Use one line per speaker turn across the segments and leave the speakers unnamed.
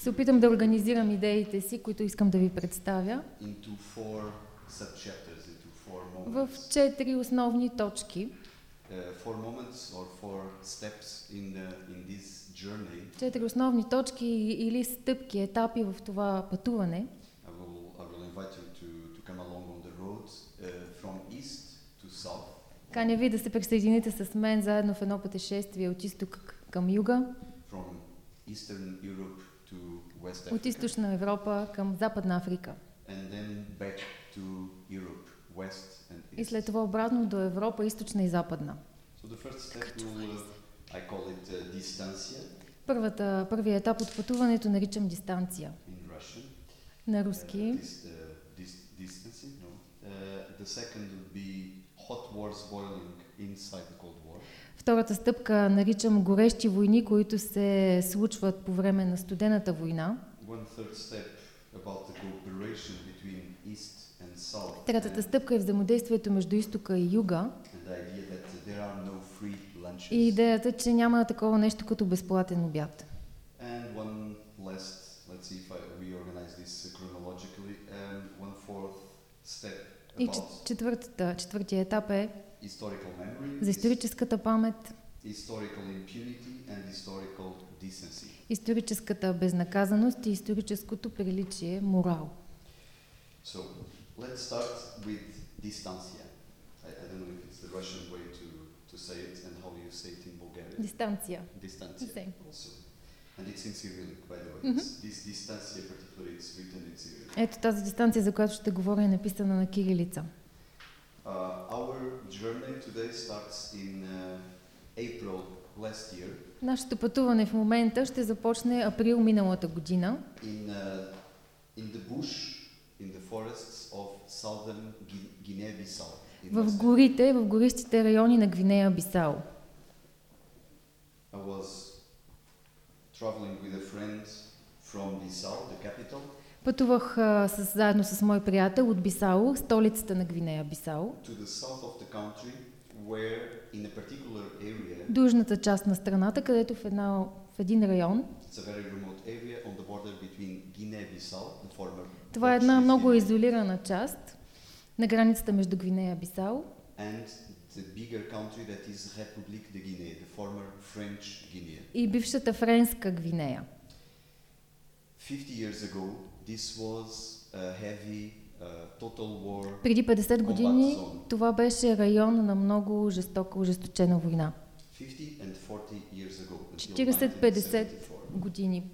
се опитам да организирам идеите си, които искам да ви представя в четири основни точки.
Journey.
Четири основни точки или стъпки, етапи в това пътуване.
South,
Каня ви да се присъедините с мен заедно в едно пътешествие от изток към юга,
from Eastern Europe
от източна Европа към Западна Африка.
Europe,
И след това обратно до Европа, източна и западна.
So will, uh, uh,
Първата, първият етап от пътуването наричам дистанция на
Uh,
руски.
uh, no. Uh, second would be hot wars boiling inside the Cold.
Втората стъпка наричам горещи войни, които се случват по време на студената война. Третата стъпка е взаимодействието между изтока и юга
no
и идеята, че няма такова нещо като безплатен обяд.
Last, step
И четвъртата, четвъртия етап е за историческата памет, историческата безнаказаност и историческото приличие, морал.
So let's start with distancia. I, I don't know if it's the Russian way to, to say it and how you say it in Bulgarian.
Дистанция.
Distancia
Same.
also. And it's in Cyrillic, by the way.
Mhm.
It's- This distancia particularly it's written in Cyrillic.
Ето тази дистанция, за която ще говоря, е написана на кирилица.
Uh, our journey today starts in uh, April last year
Нашето пътуване в момента ще започне април миналата година
in, uh, in the bush, in the forests of southern Guinea-Bissau.
в горите, в гористите райони на Гвинея Бисао.
I was traveling with a friend from Bissau, the capital,
Пътувах а, с, заедно с мой приятел от Бисао, столицата на Гвинея Бисао, южната част на страната, където в, една, в един район, това е една много изолирана част на границата между Гвинея Бисао
and the bigger country that is République de Guinée, the former French Guinea.
и бившата френска Гвинея.
50 years ago, this was a heavy uh, total war
Преди 50
combat
години това беше район на много жестока, ожесточена война.
50 and 40 years ago. until
40-50
1974.
години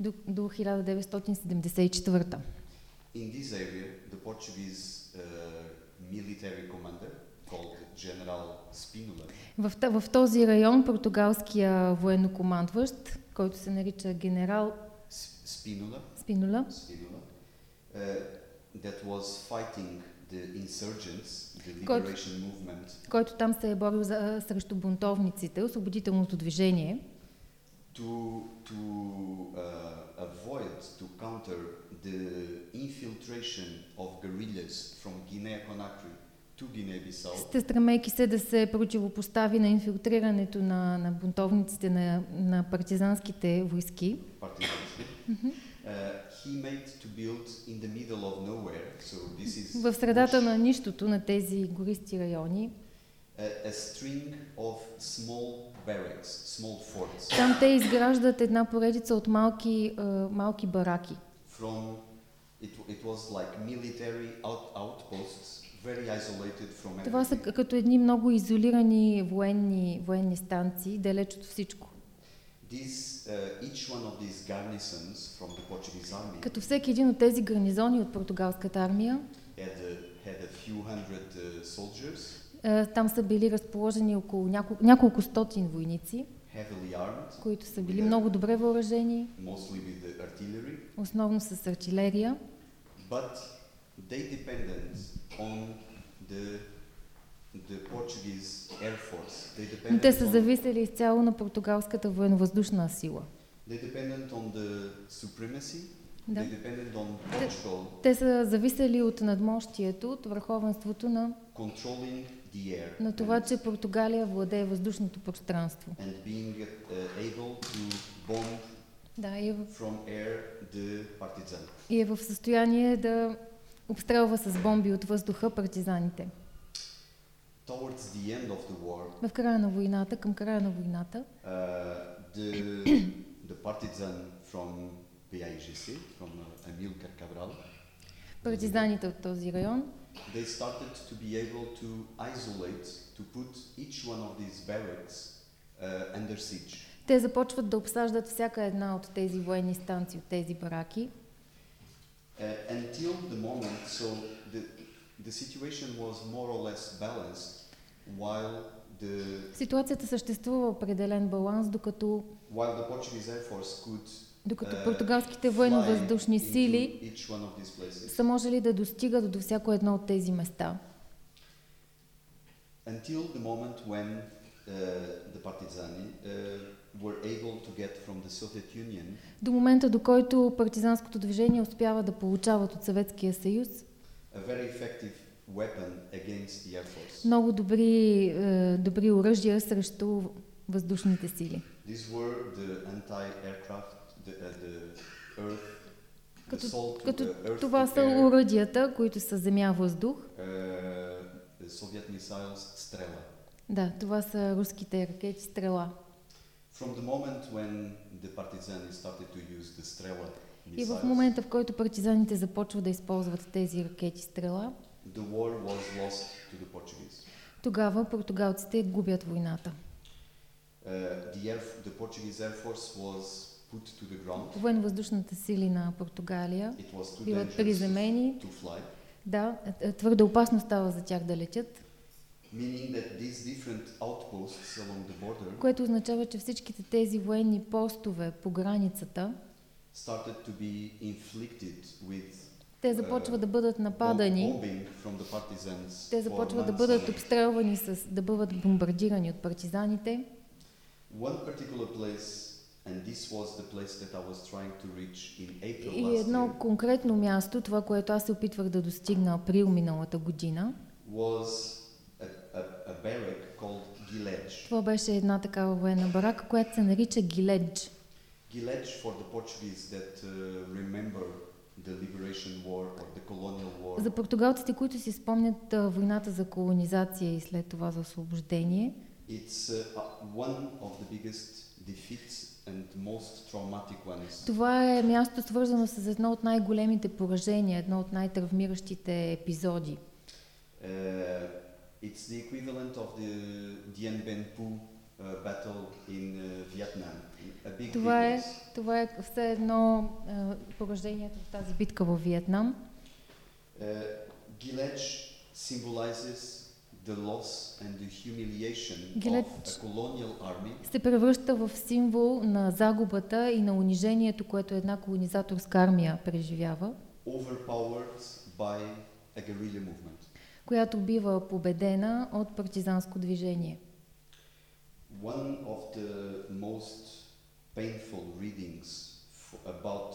до, до 1974.
In this area, the Portuguese uh, military commander,
В, в този район португалския военнокомандващ, който се нарича генерал
S- Spínola,
Спинола,
Spínola uh, that was fighting the insurgents, the
Кой-
liberation movement,
който там се е борил за, срещу бунтовниците, освободителното движение,
to, to uh, avoid, to counter the infiltration of guerrillas from Guinea-Conakry
сте стремейки се да се противопостави на инфилтрирането на, на бунтовниците, на, на партизанските войски.
Uh, he made to build in the middle of nowhere, so this is
В средата на нищото на тези гористи райони,
a, a string of small barracks, small forts.
Там те изграждат една поредица от малки, а, малки бараки.
from it, it was like military out, outposts, very isolated from
Това са като едни много изолирани военни, военни станции, далеч от всичко.
These, uh,
Като всеки един от тези гарнизони от португалската армия,
had a, had a few hundred uh, soldiers,
а, там са били разположени около няколко, няколко стотин войници,
armed,
които са били много добре въоръжени, основно с артилерия,
but they depended on the
те са зависели изцяло на португалската военновъздушна сила. Да.
Portugal
Те са зависели от надмощието, от върховенството на, на това, че Португалия владее въздушното пространство
uh,
Да, и е, в, и е в състояние да обстрелва с бомби от въздуха партизаните.
Towards the end of the war,
В края на войната, към края на войната,
uh, the, the partisan from PAIGC, from uh, Amilcar Cabral,
партизаните от този район
they started to be able to isolate, to put each one of these barracks uh, under siege.
Те започват да обсаждат всяка една от тези военни станции, от тези бараки,
Uh, until the moment, so the, the situation was more or less balanced, while the
Ситуацията съществува определен баланс, докато,
while the Portuguese Air Force could
докато
uh,
португалските военно-въздушни сили са можели да достигат до всяко едно от тези места.
Until the moment when uh, the Partizani uh, were able to get from the Soviet Union
До момента, до който партизанското движение успява да получават от Съветския съюз
a very effective weapon against the Air Force.
много добри, е, добри оръжия срещу въздушните сили.
These were the anti-aircraft, the, uh, the earth, the
Като, като това са оръдията, които са земя-въздух.
uh.
Да, това са руските ракети Стрела.
From the moment when the Partizani started to use the Strela
И в момента, в който партизаните започват да използват тези ракети Стрела, тогава португалците губят войната.
Uh.
Военно-въздушните сили на Португалия биват приземени. Да, е, е, твърде опасно става за тях да летят,
border
което означава, че всичките тези военни постове по границата,
started to be inflicted with
те започват да бъдат нападани, те започват да бъдат обстрелвани, с, да бъдат бомбардирани от партизаните.
One particular place, and this was the place that I was trying to reach in April
И едно конкретно място, това, което аз се опитвах да достигна април миналата година,
was a, a, a barrack called Gilej.
това беше една такава военна барака, която се нарича Гиледж.
Gilej for the Portuguese that uh, remember the Liberation War or the Colonial War.
За португалците, които си спомнят а, войната за колонизация и след това за освобождение,
It's uh, uh, one of the biggest defeats and most traumatic ones.
това е място свързано с едно от най-големите поражения, едно от най-травмиращите епизоди.
Uh, it's the equivalent of the Dien Bien Phu uh, battle in uh, Vietnam.
Това е, това е все едно а, поражението в тази битка в Виетнам.
Uh, Gilej symbolizes the loss and the humiliation
Gilej-
of a colonial army
Се превръща в символ на загубата и на унижението, което една колонизаторска армия преживява,
overpowered by a guerrilla movement.
която бива победена от партизанско движение.
One of the most painful readings about,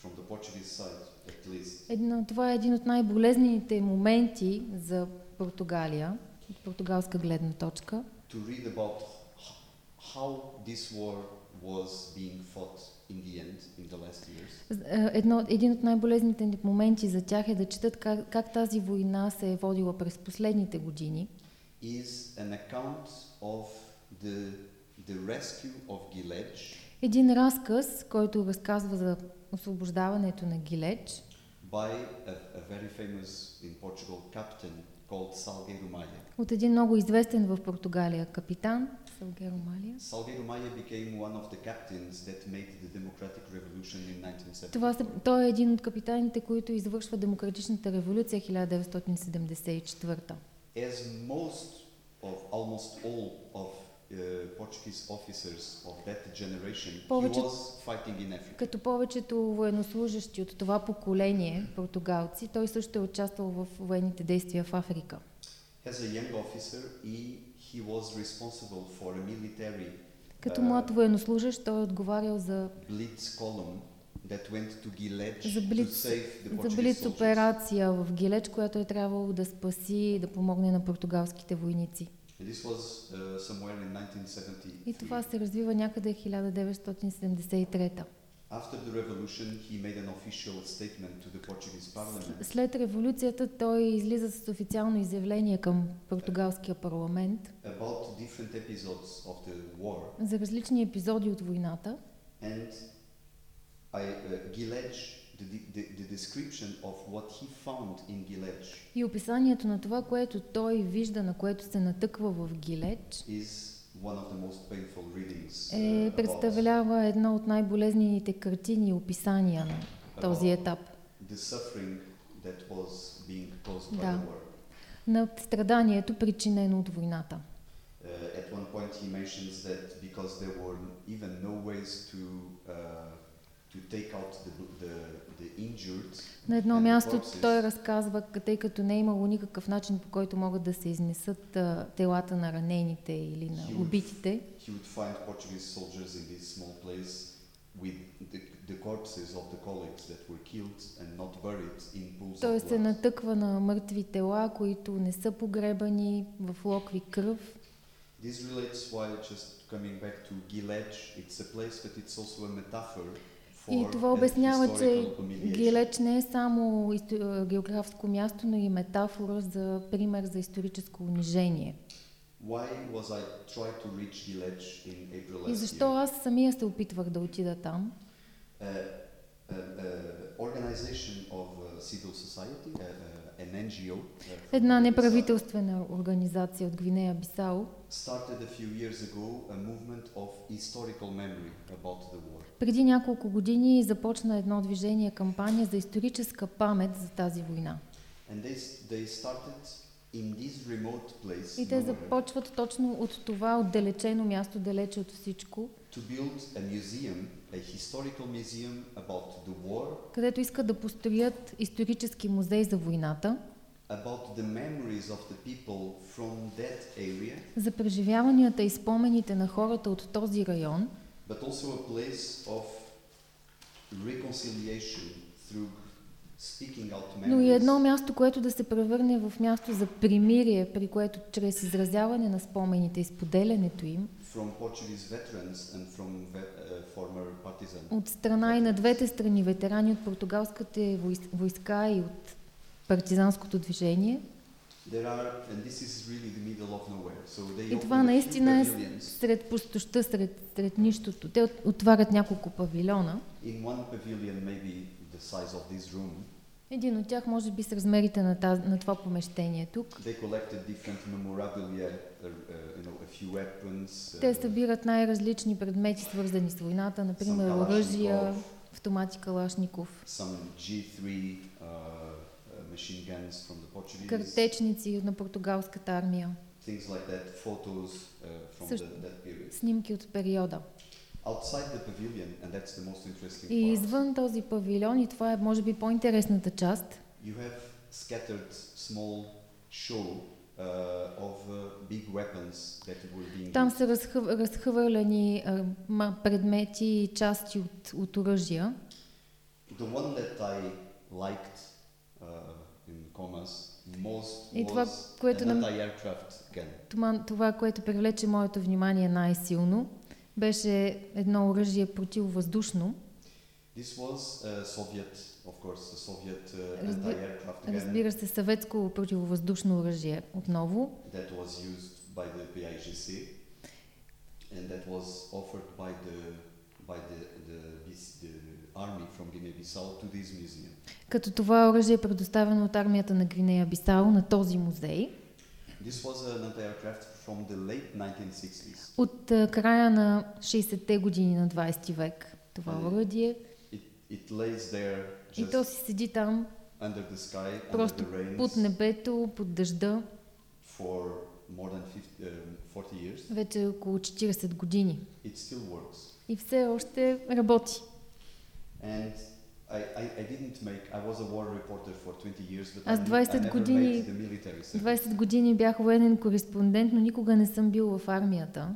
from the Portuguese side at least,
Едно, това е един от най-болезнените моменти за Португалия, от португалска гледна точка.
to read about how this war was being fought in the end, in the last years.
Е, Едно, един от най-болезните моменти за тях е да четат как, как тази война се е водила през последните години.
is an account of the, the rescue of Gilej
Един разказ, който разказва за освобождаването на Гилеч
by a, a very famous in Portugal captain called Salgueiro Maia.
от един много известен в Португалия капитан Салгеро Малия.
Salgueiro Maia became one of the captains that made the democratic revolution in 1974.
Това са, той е един от капитаните, които извършва демократичната революция 1974.
As most of almost all of uh,
Повече-. Като повечето военнослужащи от това поколение португалци, той също е участвал в военните действия в Африка.
As a young officer, he, he was responsible for a military
Като
А.
млад военнослужащ той е отговарял за, За блиц- за операция в Гилеч, която е трябвало да спаси и да помогне на португалските войници.
This was uh, somewhere in 1973.
И това се развива някъде 1973.
After the revolution, he made an official statement to the Portuguese parliament
След революцията той излиза с официално изявление към португалския парламент
about different episodes of the war.
за различни епизоди от войната.
And I, uh, Gilej, the, the, description of what he found in Gilej
И описанието на това, което той вижда, на което се натъква в Гилеч,
is one of the most painful readings
е,
uh,
представлява едно от най-болезнените картини и описания на този етап.
the suffering that was being caused by
Да.
the war.
На страданието, причинено от войната.
Uh, at one point, he mentions that because there were even no ways to uh, the, the, the injured,
На едно
the
място той разказва, тъй като не е имало никакъв начин по който могат да се изнесат а, телата на ранените или на убитите,
he the, the the pools
той се натъква на мъртви тела, които не са погребани в локви кръв.
This relates why just coming back to Gilej, it's a place, but it's also a metaphor
И това обяснява, че. Гилеч не е само географско място, но и метафора за пример за историческо унижение. И защо аз самия се опитвах да отида там?
Uh, uh, uh, uh, uh, uh, uh,
Една неправителствена организация от Гвинея Бисао преди няколко години започна едно движение, кампания за историческа памет за тази война.
And they, s- they started in this remote place
И те започват точно от това отдалечено място, далече от всичко,
to build a museum,
където искат да построят исторически музей за войната,
area,
за преживяванията и спомените на хората от този район, но и едно място, което да се превърне в място за примирие, при което чрез изразяване на спомените и споделянето им,
from Portuguese veterans and from ve- uh, former partisans.
от страна и на двете страни, ветерани от португалските войс- войска и от партизанското движение. И това наистина е сред пустоща, сред, сред нищото. Те от- отварят няколко павилиона.
In one pavilion, maybe the size of this room,
Един от тях може би с размерите на, таз, на това помещение тук.
uh, uh, weapons,
Те
uh,
събират най-различни предмети, свързани с войната, например оръжия, автомати Калашников,
some G3 uh, uh, machine guns from the Portuguese,
картечници на португалската армия,
uh,
снимки от периода.
Pavilion, and that's the most interesting
И извън този павилион, и това е може би по-интересната част,
you have scattered small show uh, of uh, big weapons that were being
там са разхъв, разхвърляни ма- предмети и части от, от оръжия.
The one that I liked uh, in commas most
И това,
was
което
an anti-aircraft gun.
Това, това, което привлече моето внимание най-силно, беше едно оръжие противовъздушно.
This was a Soviet, of course, Soviet uh,
Разби-
anti-aircraft gun
Разбира се, съветско противовъздушно оръжие отново,
that was used by the PIGC and that was offered by the by the the, BC the army from Guinea-Bissau to this museum.
като това оръжие е предоставено от армията на Гвинея Бисао на този музей. От края на 60-те години на 20 век това оръдие. И то си седи там
under the sky,
просто
under the rains
под небето, под дъжда,
for more than 50, um, 40 years.
вече около 40 години.
It still works.
И все още работи.
And I, I, I didn't make, I was a war reporter for 20 years, but
Аз
I, ne-
20
I never
години-
made the military service.
20 години бях военен кореспондент, но никога не съм бил в армията.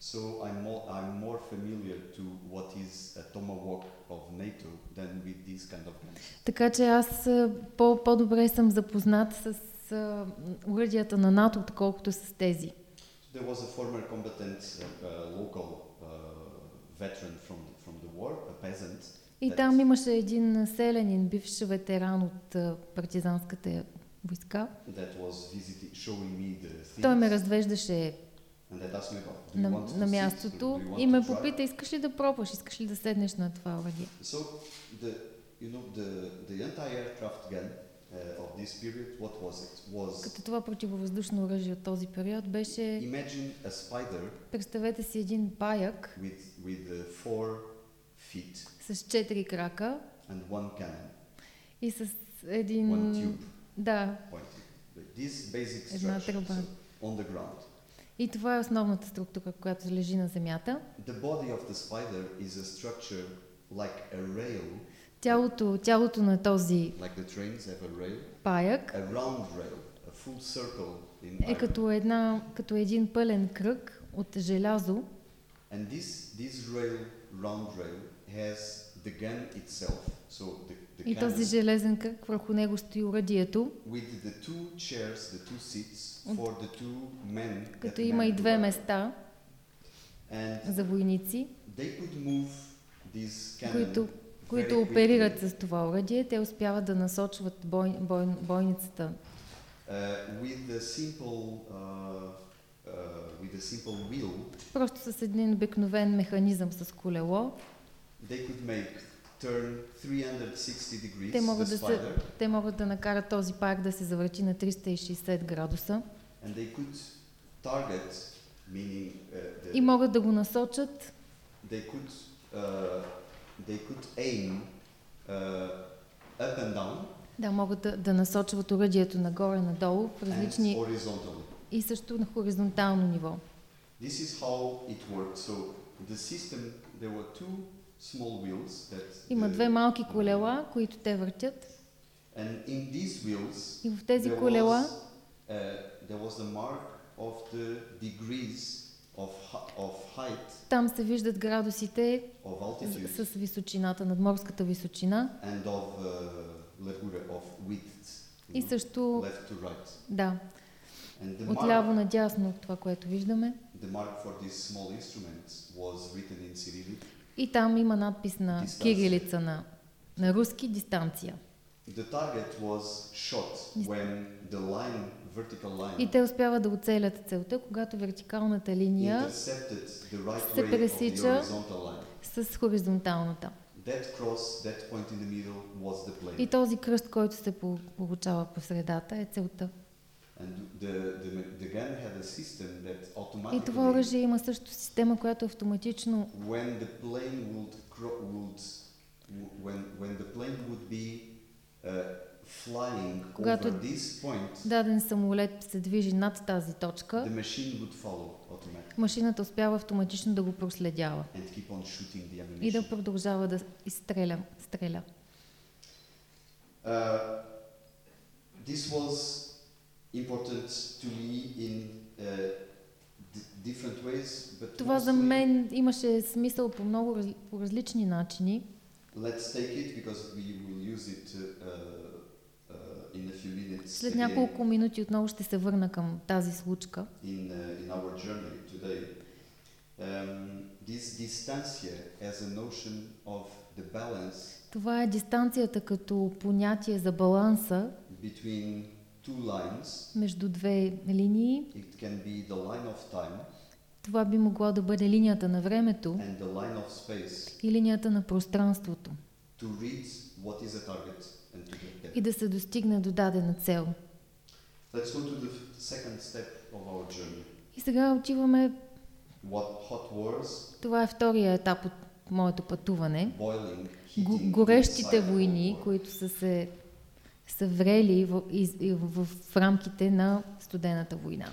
So I'm more, I'm more familiar to what is a tomahawk of NATO than with these kind of guns.
Така че аз по- по-добре съм запознат с а, оръдията на НАТО, отколкото с тези.
there was a former combatant, uh, uh, local uh, veteran from, from the war, a peasant.
И там имаше един селянин, бивш ветеран от партизанската войска. Той ме развеждаше на, на мястото и ме попита, искаш ли да пробваш, искаш ли да седнеш на това оръдие.
So the, you know, the, the anti-aircraft gun uh, of this period, what was it? Was,
Като това противовъздушно оръжие от този период беше,
imagine a spider
представете си един паяк
with, with uh, four feet
с четири крака
and one cannon,
и с
one
един...
tube
Да,
pointing. This basic
Една тръба.
on the ground.
и това е основната структура, която лежи на земята.
The body of the spider is a structure like a rail,
Тялото, тялото на този
like the trains have a rail,
паяк
a round rail, a full circle in
е като, една, като един пълен кръг от желязо
And this, this rail, round rail, has the gun itself. So the, the
и този железен кръг, върху него стои урадието,
with the two chairs, the two seats for the two men.
като има и две места
And
за войници,
they could move this cannon
които, които оперират с това урадие. Те успяват да насочват бой, бой, бойницата
uh, simple uh, uh, wheel.
просто с един обикновен механизъм с колело.
They could make turn 360 degrees
Те могат да се- Те могат да накарат този паяк да се завърти на 360 градуса
and they could target, meaning uh, the,
и могат да го насочат
they could uh, they could aim uh, up and down
Да, могат да, да насочват оръдието нагоре-надолу в различни и също на хоризонтално ниво.
This is how it worked. So the system there were two small wheels that
Има две малки колела, които те въртят
and in these wheels
и в тези колела
was, uh, there was the mark of the degrees of hi- of height
там се виждат градусите
of
с,
altitude
с височината, надморската височина
and of uh, largura of width
и също,
left to right.
да,
And the
отляво
mark,
надясно това, което виждаме.
the mark for these small instruments was written in Cyrillic.
И там има надпис на
Дистанция.
кирилица на, на руски дистанция.
The target was shot when the line, vertical line,
И те успяват да оцелят целта, когато вертикалната линия
right
се пресича. с хоризонталната.
That cross, that point in the middle was the plane.
И този кръст, който се по- получава по средата, е целта.
The, the, the
И това оръжие има също система, която автоматично,
when the plane would, would when, when the plane would be uh, flying
Когато-
over this point,
даден самолет се движи над тази
the
точка,
machine would follow automatically
машината успява автоматично да го проследява
and keep on shooting the
и да
ammunition.
продължава да изстреля. Стреля.
Uh, this was important to me in uh, different ways, but
Това за мен имаше смисъл по много раз- по различни начини.
Let's take it because we will use it uh, uh, in a few minutes
След няколко минути отново ще се върна към тази случка.
in, uh, in our journey today. Um, this distancia as a notion of the balance
Това е дистанцията като понятие за баланса
between.
Между две линии.
It can be the line of time
Това би могло да бъде линията на времето
and the line of space
и линията на пространството
to reach what is a target and to get there.
и да се достигне до дадена цел.
Let's go to the second step of our journey.
И сега отиваме,
What hot wars,
това е втория етап от моето пътуване.
boiling,
Го,
heating
горещите войни, които са се са врели в, из, и в, в рамките на студената война.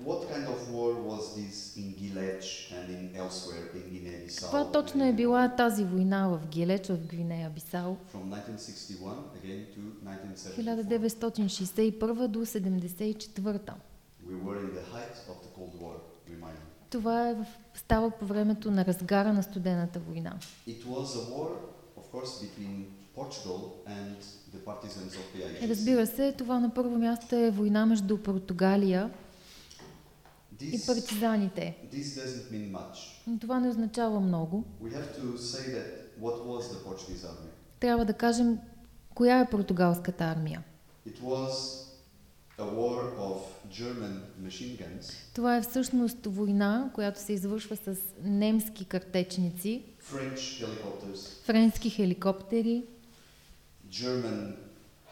What kind of war was this in Gilech and in elsewhere in Guinea-Bissau?
Това точно е била тази война в Гилеч, в Гвинея
From 1961 again to 1974.
1961 до 1974.
We were in the height of the Cold War, remind me.
Това е в, става по времето на разгара на студената война.
It was a war, of course, between Portugal and
Разбира се, това на първо място е война между Португалия и партизаните. Но това не означава много. Трябва да кажем коя е португалската армия. Това е всъщност война, която се извършва с немски картечници, френски хеликоптери,
German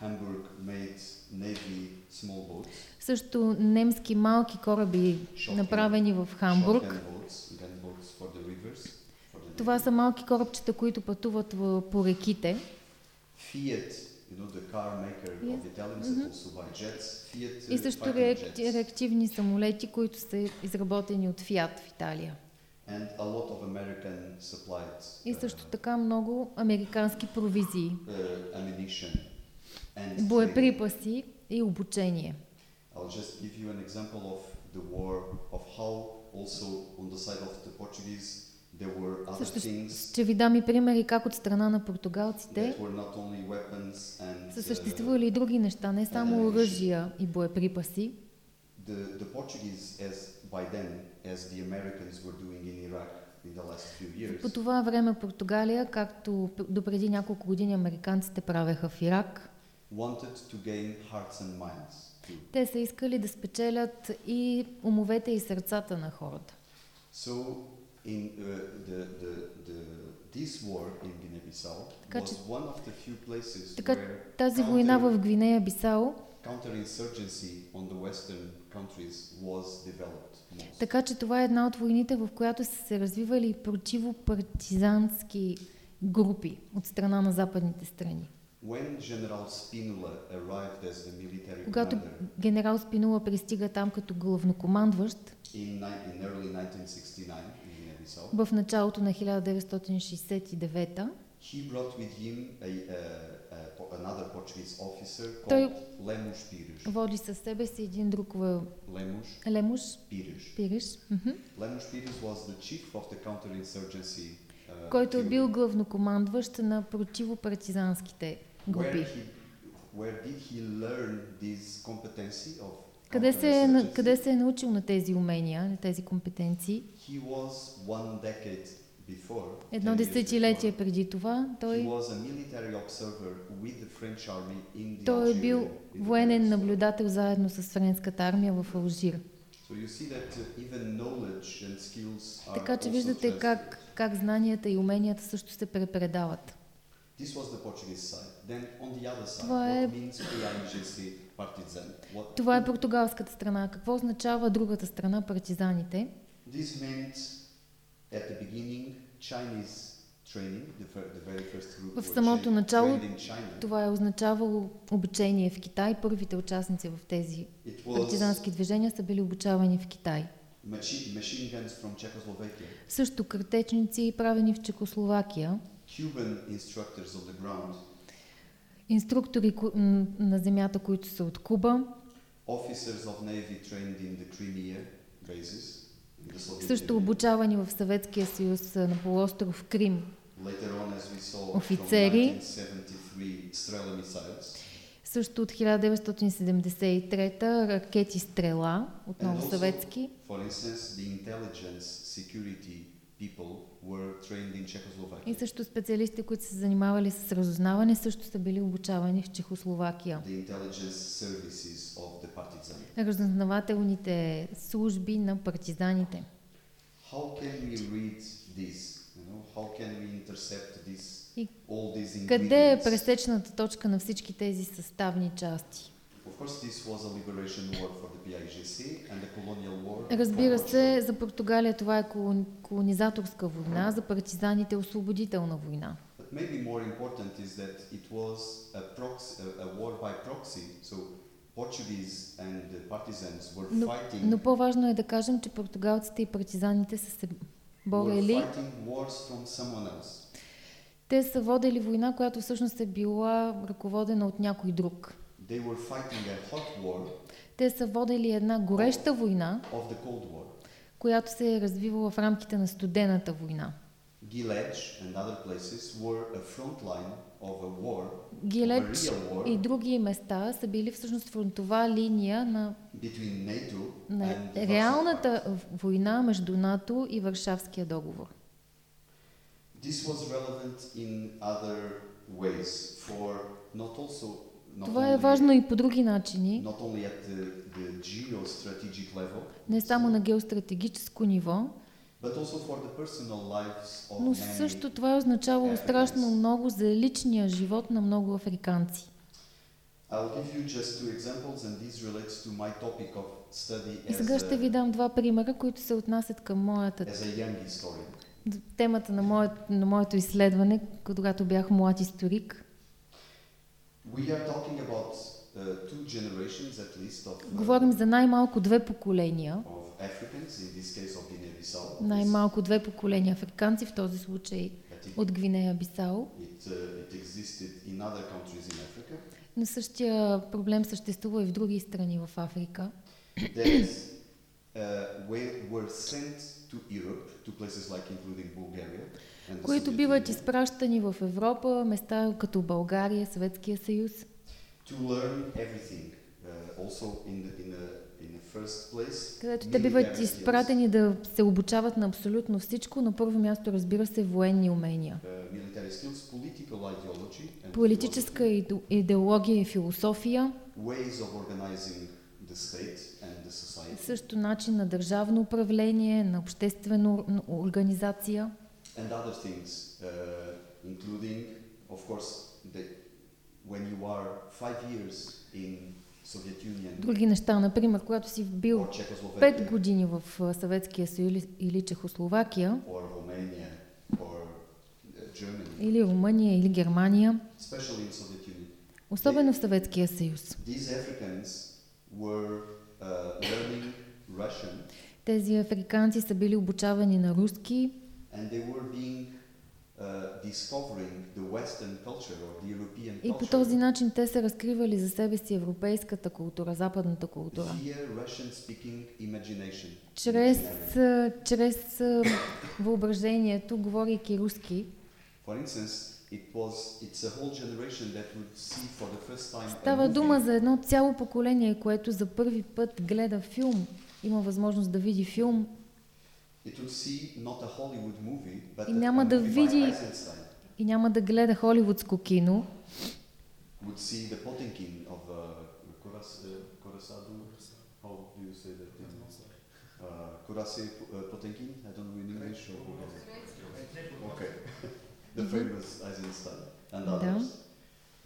Hamburg-made navy small boats,
също немски малки кораби,
Shotgun.
направени в Хамбург.
boats, gunboats for the rivers. For the
Това са малки корабчета, които пътуват в- по реките.
Fiat, you know, the car maker
Yes.
of Italians
Mhm.
that also buy jets. Fiat uh,
И също реактивни самолети, които са изработени от Фиат в Италия.
Supplied
И
uh,
също така много американски провизии,
uh,
боеприпаси и обучение.
I'll just give you an example of the war, of how also on the side of the Portuguese there were other
Също
things
ще ви дам и примери как от страна на португалците
and
са
uh,
съществували и други неща, не само оръжия и боеприпаси.
the, the Portuguese as by then as the Americans were doing in Iraq in the last few years
По това време Португалия, както допреди няколко години американците правеха в Ирак,
wanted to gain hearts and minds
те са искали да спечелят и умовете и сърцата на хората.
So in uh, the, the, the, this war in Guinea-Bissau
Така
was one of the few places
Така
where
тази война в Гвинея Бисао,
counterinsurgency on the western countries was developed.
Така че това е една от войните, в която са се развивали противопартизански групи от страна на западните страни. Когато генерал Спинула пристига там като главнокомандващ
in, ni- in early 1969 in Guinea-Bissau,
в началото на 1969
he brought with him a, uh, uh, another Portuguese officer called
Той- води със себе си един друг Лемуш
Pires.
Пириш, мгм,
Lemos Pires was the chief of the counterinsurgency uh,
който е бил главнокомандващ на противопартизанските
where,
групи.
he, where did he learn this competency of
Къде се, е, къде се е научил на тези умения, на тези компетенции?
He was one decade.
Едно
10 years
десетилетие преди това той, той е бил военен наблюдател заедно с френската армия в Алжир.
Uh,
Така че виждате как, как знанията и уменията също се препредават. Това е- Това е португалската страна. Какво означава другата страна, партизаните? В самото начало. Това е означавало обучение в Китай. Първите участници в тези партизански движения са били обучавани в Китай. Също картечници, правени в Чехословакия, инструктори на земята, които са от Куба,
officers of Navy trained in the Crimea bases.
Също обучавани в Съветския съюз на полуостров Крим. Офицери.
from 1973 Strela missiles.
Също от 1973 ракети Стрела, отново съветски.
For instance, the intelligence security
И също специалисти, които са занимавали с разузнаване, също са били обучавани в Чехословакия. Разузнавателните служби на партизаните. И Къде е пресечната точка на всички тези съставни части? Разбира се, за Португалия това е колон- колонизаторска война, за партизаните освободителна война.
But maybe more important is that it was a, proxy, a, a war by proxy. So Portuguese and the partisans were
Но, но по-важно е да кажем, че португалците и партизаните са се борели. Те са водели война, която всъщност е била ръководена от някой друг.
They were fighting a hot war
Те са водели една гореща война,
of the Cold War.
която се е развивала в рамките на студената война.
Gilead and other places were a front line of a war,
Гилеч
of a real war
и други места са били всъщност фронтова линия на,
between NATO
на
and
реалната
Pact.
война между НАТО и Варшавския договор.
This was relevant in other ways for not also
Това е важно и по други начини, не само на геостратегическо ниво, но също това е означавало страшно много за личния живот на много африканци. И сега ще ви дам два примера, които се отнасят към моята темата на, моят, на моето изследване, когато бях млад историк. Говорим за най-малко две поколения,
of Africans, in this case of Guinea-Bissau.
най-малко две поколения африканци, в този случай от Гвинея Бисао.
uh.
Но същия проблем съществува и в други страни в Африка,
that uh, were, sent to Europe, to places like including Bulgaria
които биват изпращани в Европа, места като България, Съветския съюз.
Uh,
където те биват изпратени да се обучават на абсолютно всичко. На първо място, разбира се, военни умения.
uh,
Политическа иде- идеология и философия, също начин на държавно управление, на обществена организация.
And other things, uh, including, of course, the, when you are five years in Soviet Union
Други неща, например, когато си бил
or Czechoslovakia,
5 години в Съветския съюз или- Чехословакия,
or Romania or uh,
или Румъния, или Германия, особено в Съветския съюз.
Were uh,
Тези африканци са били обучавани на руски
and they were being uh,
и по този начин те са разкривали за себе си европейската култура, западната култура. Чрез, чрез въображението, говорейки руски, става дума за едно цяло поколение, което за първи път гледа филм, има възможност да види филм
movie,
И няма
a
да види-
Eisenstein.
и няма да гледа холивудско кино,
Would see the Potemkin of uh, Kuras, uh, Kurasadu. How do you say that? in- Uh, Kurase uh, Potemkin? I don't know in English or Okay. the
Mhm.
famous Eisenstein and
Да.
others.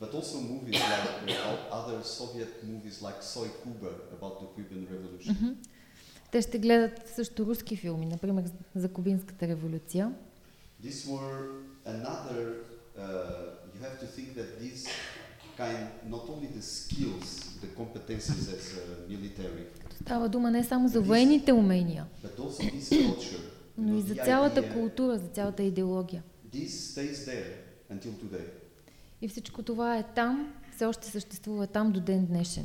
But also movies like uh, other Soviet movies like Soy Kuba about the Cuban Revolution.
Мгм. Те ще гледат също руски филми, например за Кубинската революция.
These were another, uh, you have to think that these kind, not only the skills, the competencies as uh, military,
Става дума не само за военните умения,
but also this culture,
но и за цялата култура, за цялата идеология.
this stays there until today.
И всичко това е там, все още съществува там до ден днешен.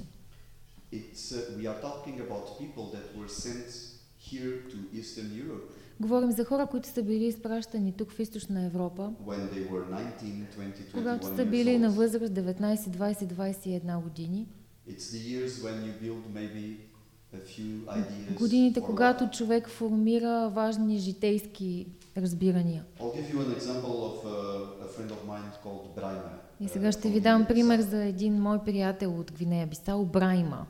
It's, uh, we are talking about people that were sent here to Eastern Europe
Говорим за хора, които са били изпращани тук в източна Европа,
when they were 19, 20,
когато
21
са били на възраст 19, 20, 21 години. Годините, когато човек формира важни житейски разбирания.
Uh.
И
uh,
сега ще ви дам пример за един мой приятел от Гвинея Бисао, Брайма.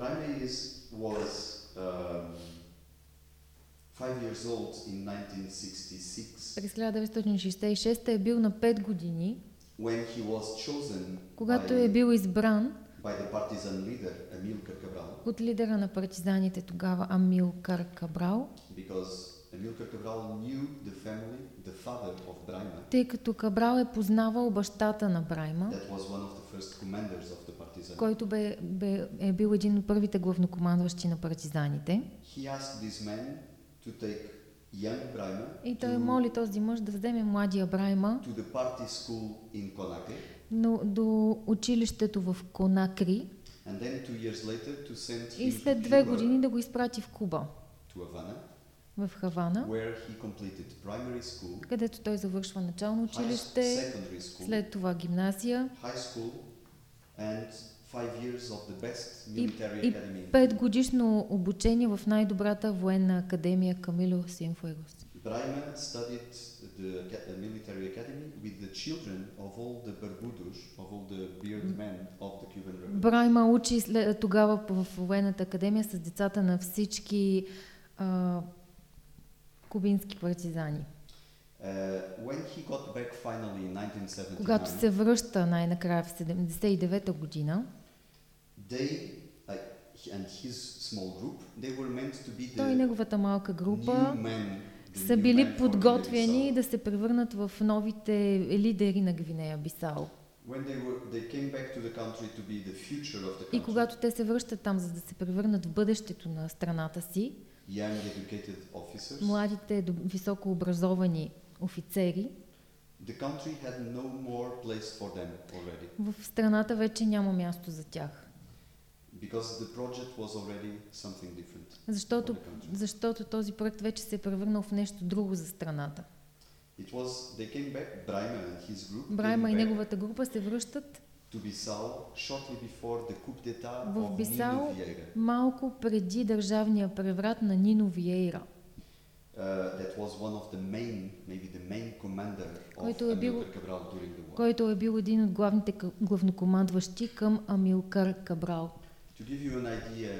Braima is, was um, five years old in 1966
През 1966 е бил на 5 години,
when he was chosen
когато
by,
е бил избран
by the partisan leader Amilcar Cabral
от лидера на партизаните тогава Амил Кар Кабрал,
because the family, the
тъй като Кабрал е познавал бащата на Брайма,
partisan.
който бе, бе, е бил един от първите главнокомандващи на партизаните. И той моли този мъж да вземе младия Брайма но, до училището в Конакри
later
и след две години да го изпрати в Куба.
Havana
в Хавана,
school,
където той завършва начално училище,
school,
след това гимназия
school,
И- пет годишно обучение в най-добрата военна академия Камило Синфуегос.
Brahma studied the aca- uh, military academy with the children of all the barbudos, of all the bearded men of the Cuban Revolution.
Брайма учи след, тогава в военната академия с децата на всички а, кубински партизани.
Uh, when he got back finally in 1979,
Когато се връща най-накрая в 79-та година,
they uh, he- and his small group, they were meant to be
той и
the
неговата малка
new
група
men, the
са били подготвени да се превърнат в новите лидери на Гвинея Бисао.
The the the
И когато те се връщат там, за да се превърнат в бъдещето на страната си, младите високообразовани офицери,
the
в страната вече няма място за тях. Защото, защото този проект вече се е превърнал в нещо друго за страната.
It was they came back. Brahma and his group
Брайма и неговата група се връщат В Бисао
Vieira.
малко преди държавния преврат на Нино Виейра,
Uh,
Който е бил- който е бил един от главните главнокомандващи към Амилкар Кабрал.
To give you an idea,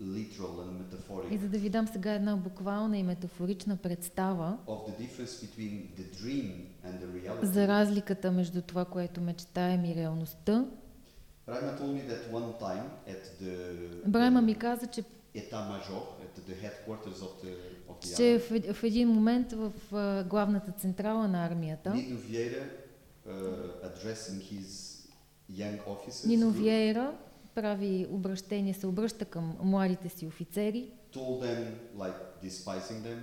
literal and
И
metaphoric,
за да ви дам сега една буквална и метафорична представа
of the difference between the dream and the reality.
за разликата между това, което мечтаем и реалността,
Brahma told me that one time at the
Брайма ми каза, че,
état-major, at the headquarters of the of the
че в, е- в един момент в а, главната централа на армията
Nino Vieira, uh, addressing his young officers,
Нино Виейра прави обращение, се обръща към младите си офицери
them, like them,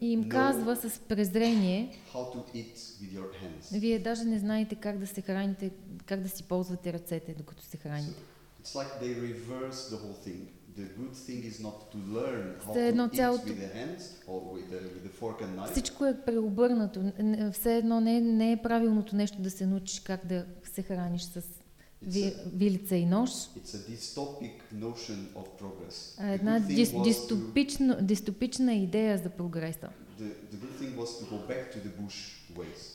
и им казва с презрение, вие даже не знаете как да се храните, как да си ползвате ръцете, докато се храните.
it's like they reverse the whole thing. The good thing is not to learn how
Все едно
to eat with the hands or with the, with the fork and knife.
Всичко е преобърнато. Все едно не, е- не е правилното нещо да се научиш как да се храниш с ви, вилица и нож. една
good thing
дис,
was to-
дистопично, дистопична идея за прогреса.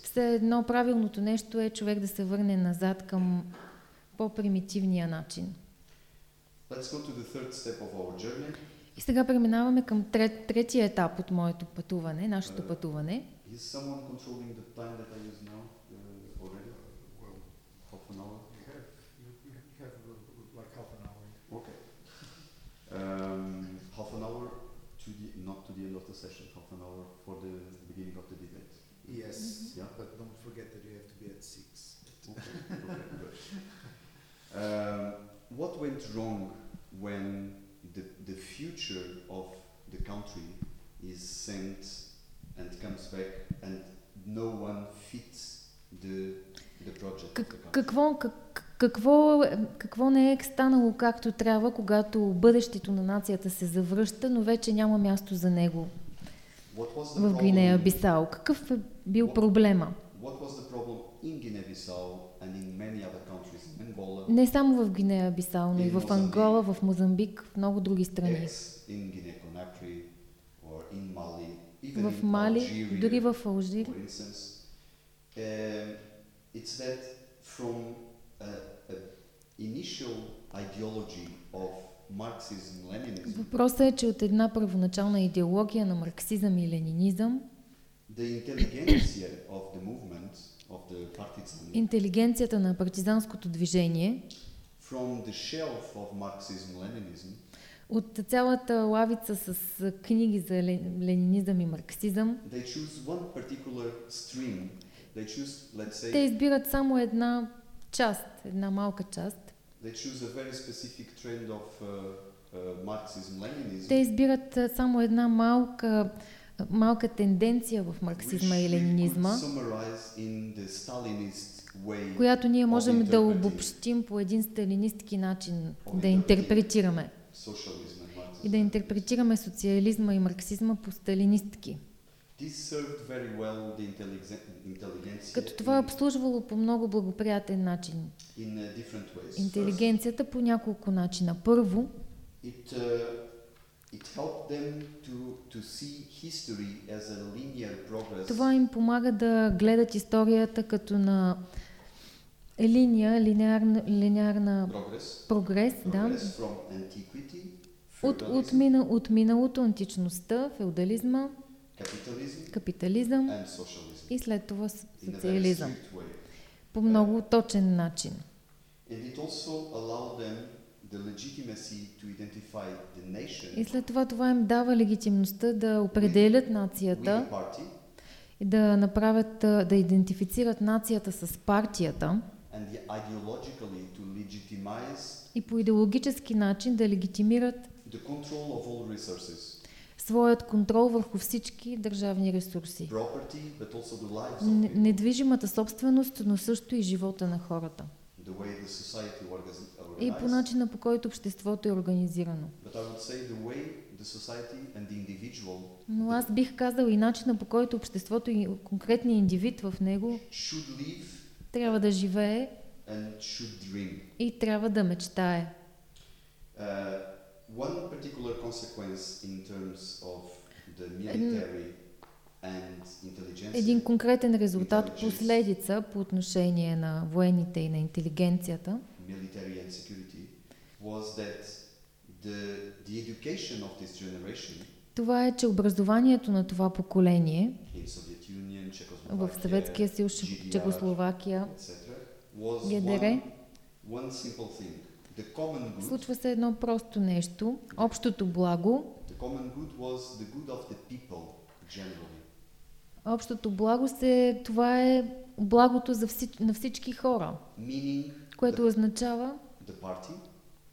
Все едно правилното нещо е човек да се върне назад към по-примитивния начин. И сега преминаваме към трет, третия етап от моето пътуване, нашето
Е.
пътуване.
Is um, half an hour to the not to the end of the session, half an hour for the beginning of the debate.
Yes, mm -hmm.
yeah?
but don't forget that you have to be at six.
Okay, okay, um, what went wrong when the, the future of the country is sent and comes back and no one fits the, the project? Que, the
какво, как, какво, не е станало както трябва, когато бъдещето на нацията се завръща, но вече няма място за него в Гвинея Бисао? Какъв е бил проблема? Не само в Гвинея Бисао, но и в. Ангола, в Мозамбик, в много други страни. В Мали, дори в Алжир.
Um, it's that from of Marxism-Leninism,
Въпросът е, че от една първоначална идеология на марксизъм и ленинизъм, интелигенцията на партизанското движение,
from the shelf of Marxism-Leninism,
от цялата лавица с книги за ле- ленинизъм и марксизъм,
they choose one particular stream. They choose, let's say,
те избират само една част, една малка част.
They choose a very specific trend of uh, uh, Marxism-Leninism,
Те избират само една малка, малка тенденция в марксизма и ленинизма, която ние можем да обобщим по един сталинистки начин, да интерпретираме. и да интерпретираме социализма и марксизма по сталинистки.
Well
Като това е обслужвало по много благоприятен начин.
uh,
интелигенцията по няколко начина. Първо,
it, uh, it helped them to, to see history as a linear progress.
това им помага да гледат историята като на линия, линеарна, линеарна
progress,
прогрес, да,
progress from antiquity,
от, от, мина, от миналото, античността, феодализма, капитализъм и след това социализъм. По много точен начин. И след това това им дава легитимността да определят нацията и да направят, да идентифицират нацията с партията и по идеологически начин да легитимират своят контрол върху всички държавни ресурси.
property,
Недвижимата собственост, но също и живота на хората. И по начина по който обществото е организирано. Но аз бих казал и начина по който обществото и конкретният индивид в него трябва да живее и трябва да мечтае.
Uh, one particular consequence in terms of the military and intelligence
Един конкретен резултат, последица по отношение на военните и на интелигенцията,
military and security was that the, the education of this generation
това е, че образованието на това поколение в Съветския съюз, Чехословакия, ГДР,
The
случва се едно просто нещо. Общото благо,
the the the
общото благо се, това е благото за всич, на всички хора,
Meaning
което означава
the party,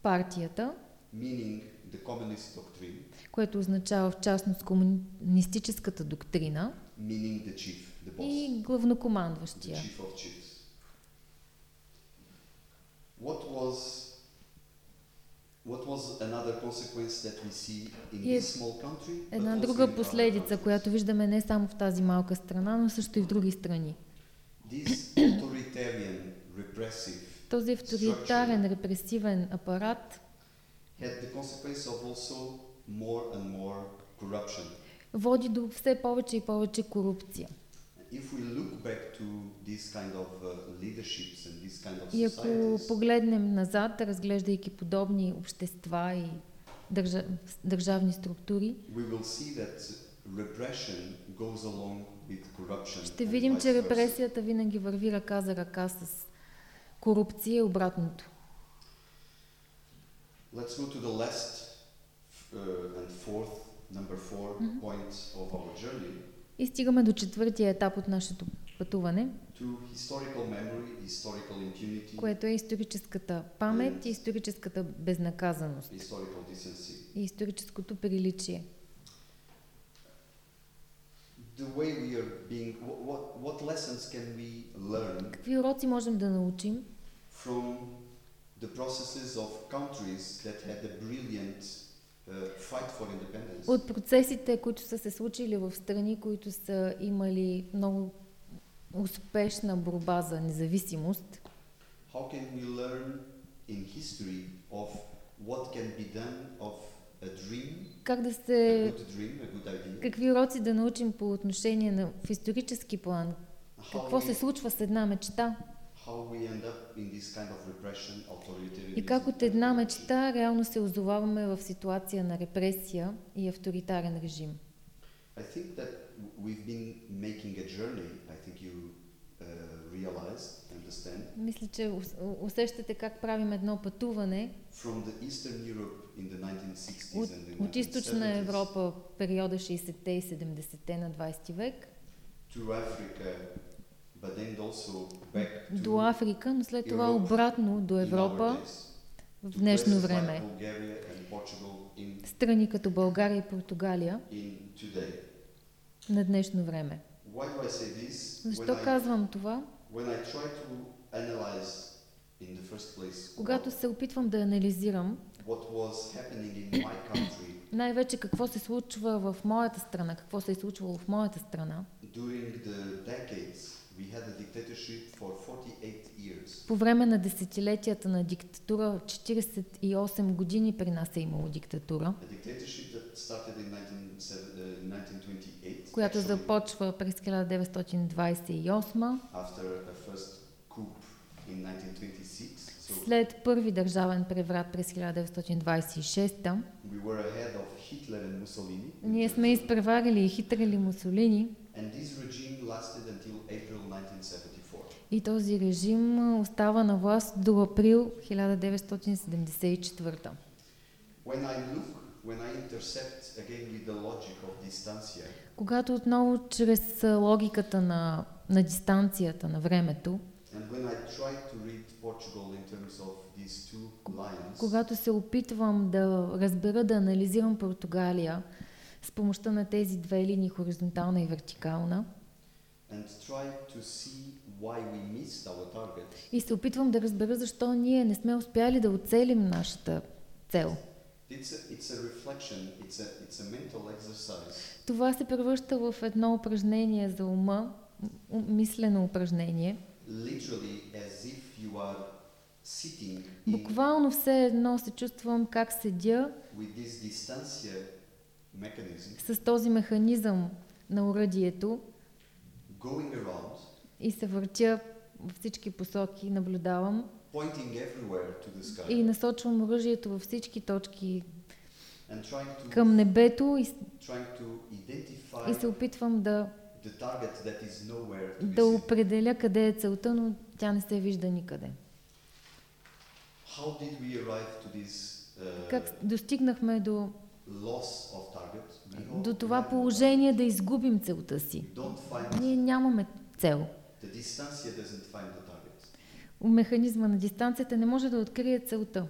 партията,
meaning the communist doctrine,
което означава в частност комунистическата доктрина.
Meaning the chief, the boss,
и
the
главнокомандващия.
chief of chiefs. What was what was another consequence that we see in
И
this small country? but
Една друга последица, която виждаме не само в тази малка страна, но също и в други страни. Този авторитарен, репресивен апарат
had the consequence of also more and more corruption.
води до все повече и повече корупция.
Kind of uh,
И ако погледнем назад, разглеждайки подобни общества и държа, държавни структури,
we will see that repression goes along with corruption.
ще видим, че репресията винаги върви ръка за ръка с корупция и обратното.
Let's go to the last uh, and fourth, number 4
Mhm.
point of our journey
И стигаме до четвъртия етап от нашето пътуване,
historical memory, historical impunity,
което е историческата памет и историческата безнаказаност и историческото приличие.
Being, what, what,
Какви уроци можем да научим
from the processes of countries that had a brilliant uh,
от процесите, които са се случили в страни, които са имали много успешна борба за независимост?
How can we learn in history of what can be done of a dream,
Как да
a
се...
good dream, a good idea?
Какви уроци да научим по отношение на в исторически план? Какво
How
се
we,
случва с една мечта? И как от една мечта реално се озоваваме в ситуация на репресия и авторитарен режим?
I think that we've been making a journey. I think you uh, realize, understand,
Мисля, че ус- усещате как правим едно пътуване
from the Eastern Europe in the 1960s
от,
and the
от източна
1970s
Европа периода 60-те и 70-те на 20 век
to Africa,
до Африка, но след това обратно до Европа в днешно време. Страни като България и Португалия на днешно време. Защо казвам това? Когато се опитвам да анализирам, Най-вече какво се случва в моята страна, какво се е случвало в моята страна.
During the decades. We had a dictatorship for 48 years.
По време на десетилетията на диктатура, 48 години при нас е имало диктатура,
A dictatorship that started in 19, uh, 1928,
която започва през 1928,
after a first coup in 1926. So
след първи държавен преврат през 1926.
we were ahead of Hitler and Mussolini.
Ние сме изпреварили и Хитър или Мусолини
And this regime lasted until April 1974.
и този режим остава на власт до април 1974.
When I look, when I intercept again with the logic of distancia,
Когато отново чрез логиката на, на дистанцията, на времето, когато се опитвам да разбера, да анализирам Португалия с помощта на тези две линии, хоризонтална и вертикална, и се опитвам да разбера защо ние не сме успяли да оцелим нашата цел. Това се превръща в едно упражнение за ума, мислено упражнение. Буквално все едно се чувствам как седя с този механизъм на уръдието и се въртя във всички посоки, наблюдавам. и насочвам оръжието във всички точки към небето и, и се опитвам да, да определя къде е целта, но тя не се вижда никъде.
This uh,
Как достигнахме до, до това положение да изгубим целта си? Ние нямаме цел. Механизма на дистанцията не може да открие целта.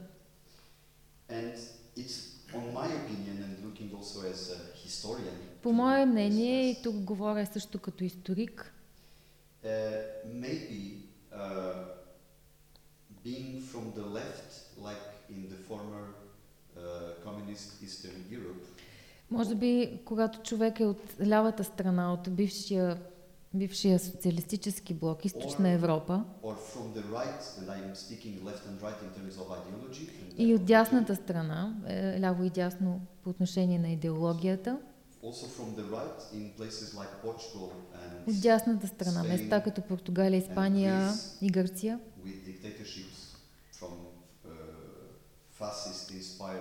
По мое мнение, и тук говоря също като историк,
uh, uh, being from the left, like in the former uh, communist Eastern Europe,
може би, когато човек е от лявата страна, от бившия, бившия социалистически блок, източна Европа, и от дясната страна, е, ляво и дясно по отношение на идеологията, от дясната страна, места като Португалия, Испания и Гърция,
with dictatorships from uh, fascist inspired.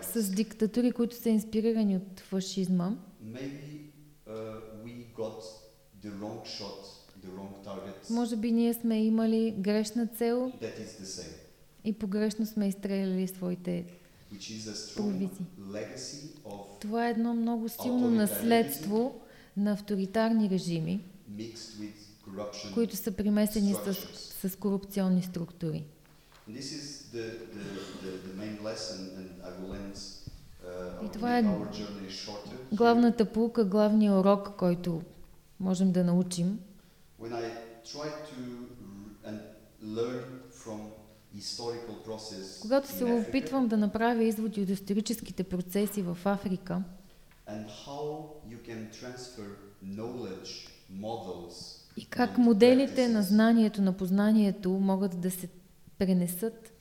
С диктатури, които са инспирирани от фашизма,
Maybe uh, shot,
може би ние сме имали грешна цел и погрешно сме изстреляли своите Провизии. Това е едно много силно наследство на авторитарни режими, които са примесени с, с корупционни структури.
This is the, the, the, the main lesson, and I will end uh,
И това е. Главната полука, главният урок, който можем да научим,
When I try to r- and learn from historical process
когато се опитвам да направя изводи от историческите процеси в Африка и как моделите на знанието, на познанието могат да се пренесат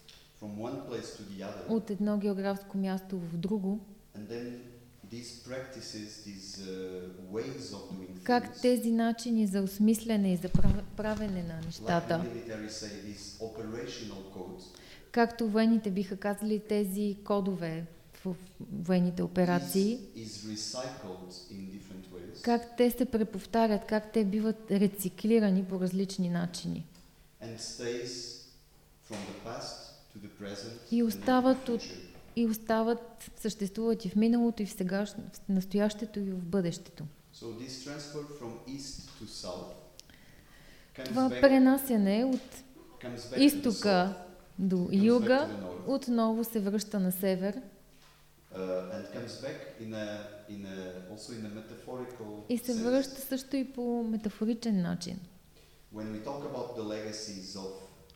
от едно географско място в друго,
uh,
как тези начини за осмислене и за прав- правене на нещата, както военните биха казали тези кодове в военните операции, как те се преповтарят, как те биват рециклирани по различни начини.
and stays
И остават от-. И остават, съществуват и в миналото, и в сега, в настоящето, и в бъдещето. Това пренасяне от изтока до юга отново се връща на север
uh,
и се връща също и по метафоричен начин.
When we talk about the legacies of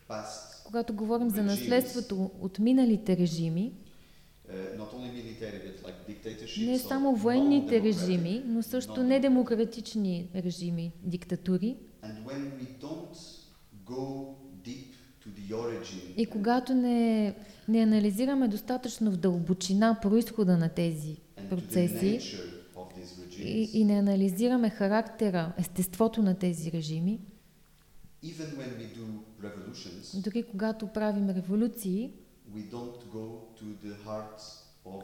past,
Когато говорим за наследството от миналите режими,
dictatorships.
Не само военните режими, но също недемократични режими, диктатури. И когато не, не анализираме достатъчно в дълбочина происхода на тези процеси и, и не анализираме характера, естеството на тези режими,
even when we do revolutions,
дори когато правим революции,
we don't go to the heart of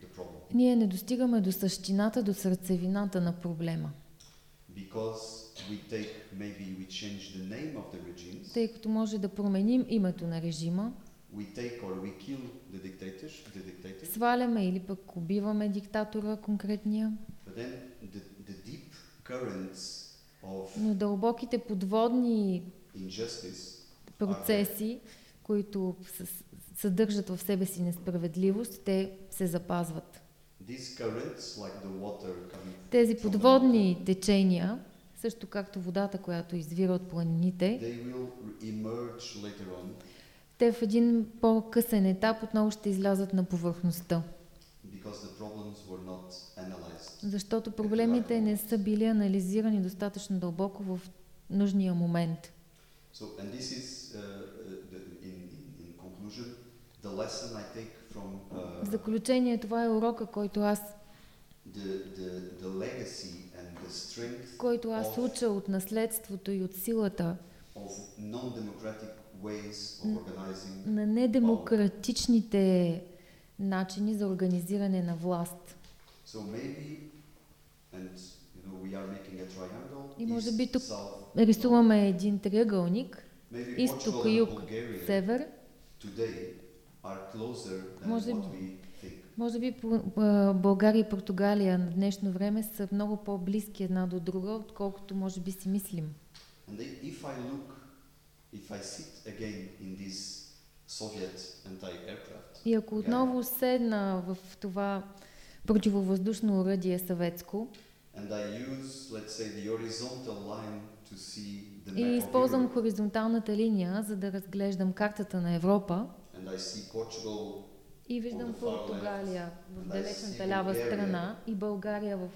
the problem
ние не достигаме до същината, до сърцевината на проблема.
because we take maybe we change the name of the regimes,
Тъй като може да променим името на режима,
we take or we kill the dictators, the dictator,
сваляме или пък убиваме диктатора конкретния,
but then the, the deep currents
но дълбоките подводни процеси, които съдържат в себе си несправедливост, те се запазват. Тези подводни течения, също както водата, която извира от планините, те в един по-късен етап отново ще излязат на повърхността, защото проблемите не са били анализирани достатъчно дълбоко в нужния момент.
So, and this is, uh, the, in, in, in conclusion, the lesson I take from
В заключение, това е урока, който аз,
the, the, the legacy and the strength
който аз уча от наследството и от силата
of non-democratic ways of organizing.
на недемократичните начини за организиране на власт.
So maybe, and you know, we are making a triangle.
И може би тук
south,
Рисуваме един триъгълник, изток, юг, север. Може би-. Може би България и Португалия на днешно време са много по-близки една до друга, отколкото може би си мислим.
And if I look, if I sit again in this Soviet anti-aircraft,
И ако отново седна в това противовъздушно оръдие съветско
and I use, let's say, the horizontal line to see the
и
map of
използвам хоризонталната линия, за да разглеждам картата на Европа
and I see Portugal
и виждам Португалия в далечната лява страна и България в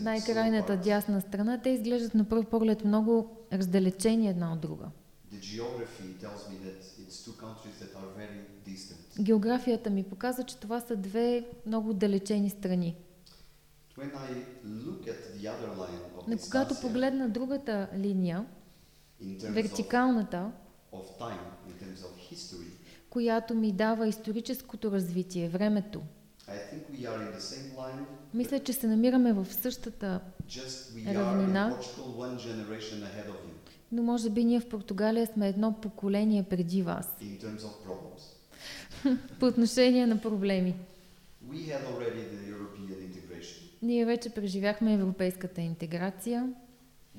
най-крайната дясна страна, те изглеждат на пръв поглед много раздалечени една от друга.
The geography tells me that
Географията ми показва, че това са две много отдалечени страни. Но когато погледна другата линия, вертикалната, която ми дава историческото развитие, времето, мисля, че се намираме в същата, Равнина. Но може би ние в Португалия сме едно поколение преди вас.
in terms of problems.
По отношение на проблеми.
We had already the European integration.
Ние вече преживяхме европейската интеграция,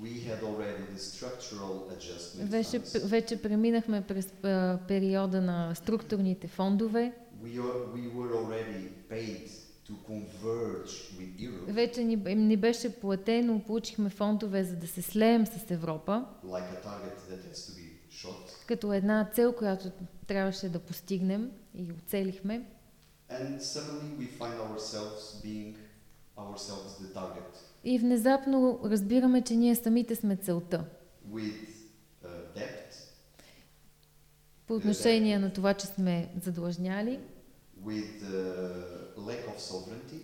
We had already the structural adjustment
вече, вече преминахме през а, периода на структурните фондове,
We, are, we were already paid
вече ни, ни беше платено, получихме фондове за да се слеем с Европа,
like
като една цел, която трябваше да постигнем и оцелихме.
Ourselves ourselves
И внезапно разбираме, че ние самите сме целта.
with uh, debt,
По отношение на това, че сме задлъжняли,
with uh, lack of sovereignty,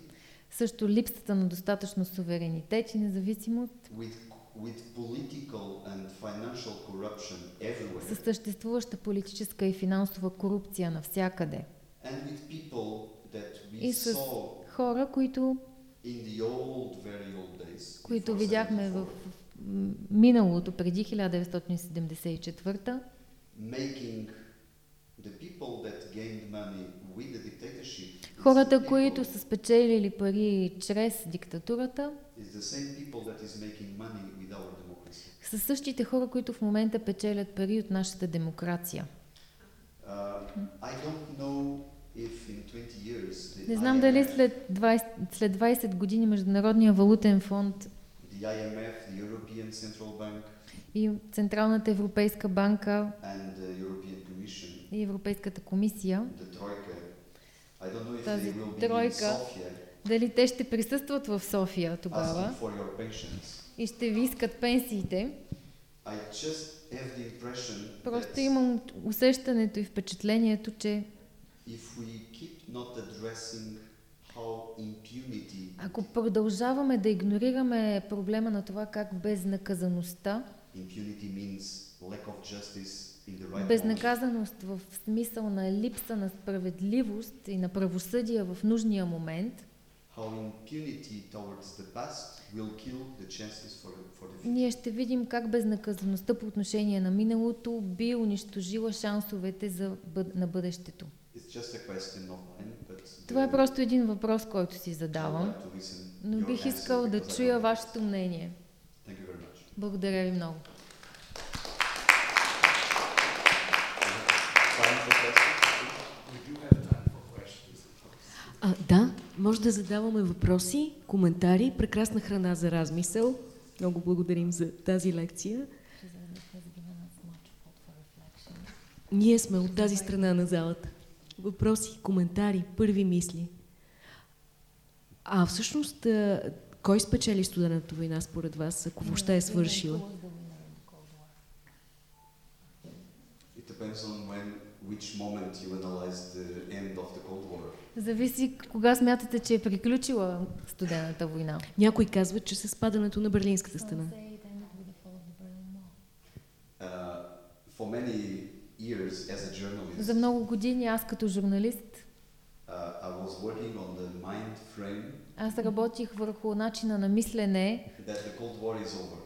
също липсата на достатъчно суверенитет и независимост,
with, with political and financial corruption everywhere,
със съществуваща политическа и финансова корупция навсякъде.
and with people that we
И с
saw
хора, които,
in the old, very old days,
които видяхме
74,
в миналото, преди 1974
making the people that gained money with the dictatorship is the
хората, които са спечелили пари чрез диктатурата, са същите хора, които в момента печелят пари от нашата демокрация.
Uh, I don't know if in 20 years the
Не знам дали след 20, след 20 години Международния валутен фонд
the IMF, the Bank,
и Централната европейска банка
and Commission,
и Европейската комисия,
the Troika, I I don't know if
Тази тройка. Дали те ще присъстват в София тогава и ще ви искат пенсиите. Просто имам усещането и впечатлението, че ако продължаваме да игнорираме проблема на това как безнаказаността,
impunity means lack of justice
безнаказаност в смисъл на липса на справедливост и на правосъдие в нужния момент, ние ще видим как безнаказаността по отношение на миналото би унищожила шансовете за на бъдещето. Това е просто един въпрос, който си задавам, но бих искал да чуя вашето мнение. Благодаря ви много.
А, да, може да задаваме въпроси, коментари, прекрасна храна за размисъл. Много благодарим за тази лекция. Ние сме от тази страна на залата. Въпроси, коментари, първи мисли. А всъщност, кой спечели студената война според вас, ако въобще е свършила?
It depends on when, which moment you analyze the end of the Cold War.
Зависи кога смятате, че е приключила студената война.
Някой казва, че с падането на Берлинската стена.
Uh, for many years as a journalist,
За много години аз като журналист,
uh, I was working on the mind frame
аз работих върху начина на мислене.
that the Cold War is over.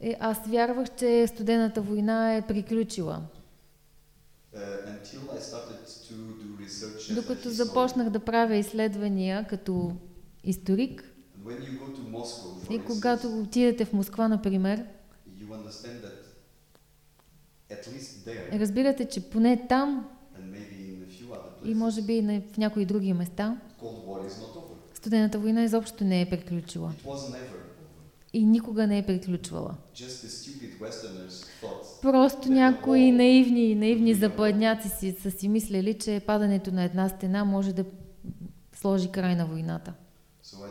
Е, аз вярвах, че студената война е приключила. Докато
historian.
започнах да правя изследвания като историк
Moscow,
и когато отидете в Москва, например,
there
разбирате, че поне там и може би и в някои други места, студената война изобщо не е приключила.
It was never over.
И никога не е приключвала. Просто някои наивни, наивни западняци си, са си мислили, че падането на една стена може да сложи край на войната.
Uh,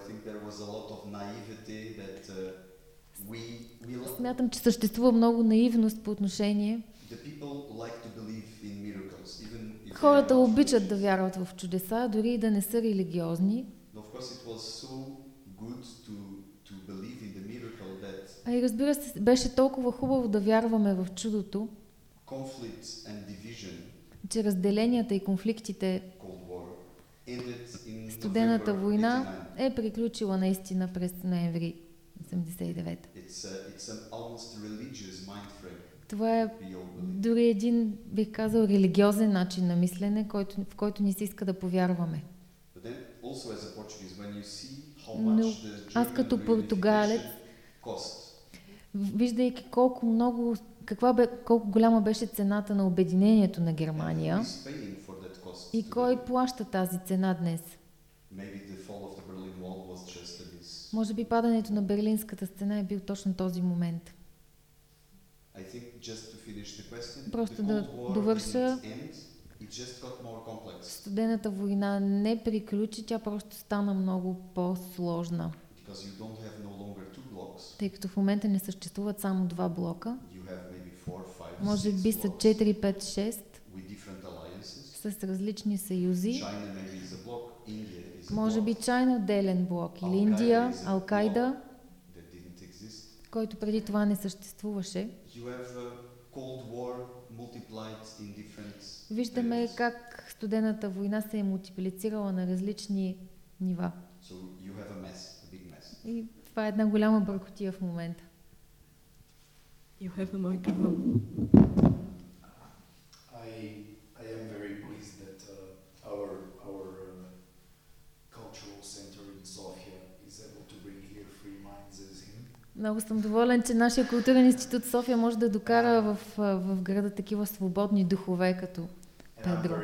Смятам, че съществува много наивност по отношение. Хората обичат да вярват в чудеса, дори и да не са религиозни. А и разбира се, беше толкова хубаво да вярваме в чудото, че разделенията и конфликтите, студената война е приключила наистина през ноември 89.
89. It's a, it's an almost religious mind frame.
Това е дори един, бих казал, религиозен начин на мислене, който, в който ни се иска да повярваме.
But then also as a Portuguese, when you see how
Но аз като португалец Виждайки колко много, каква бе, колко голяма беше цената на обединението на Германия и кой плаща тази цена днес. Може би падането на Берлинската стена е бил точно този момент. Просто да довърша. Студената война не приключи, тя просто стана много по-сложна,
no blocks.
тъй като в момента не съществуват само два блока.
Four, five,
Може би са
blocks
4, 5, 6
with different alliances.
с различни съюзи.
Block,
Може би Чайна отделен блок или Индия, Ал-Кайда, който преди това не съществуваше.
You have a Cold War multiplied in different
Виждаме как студената война се е мултиплицирала на различни нива.
So you have a mess, a big mess.
И това е една голяма бъркотия в момента.
You have a microphone.
I, I am very pleased that uh, our, our uh, cultural center in Sofia is able to bring here free minds as him.
Много съм доволен, че нашия културен институт София може да докара в, в града такива свободни духове, като
uh, and,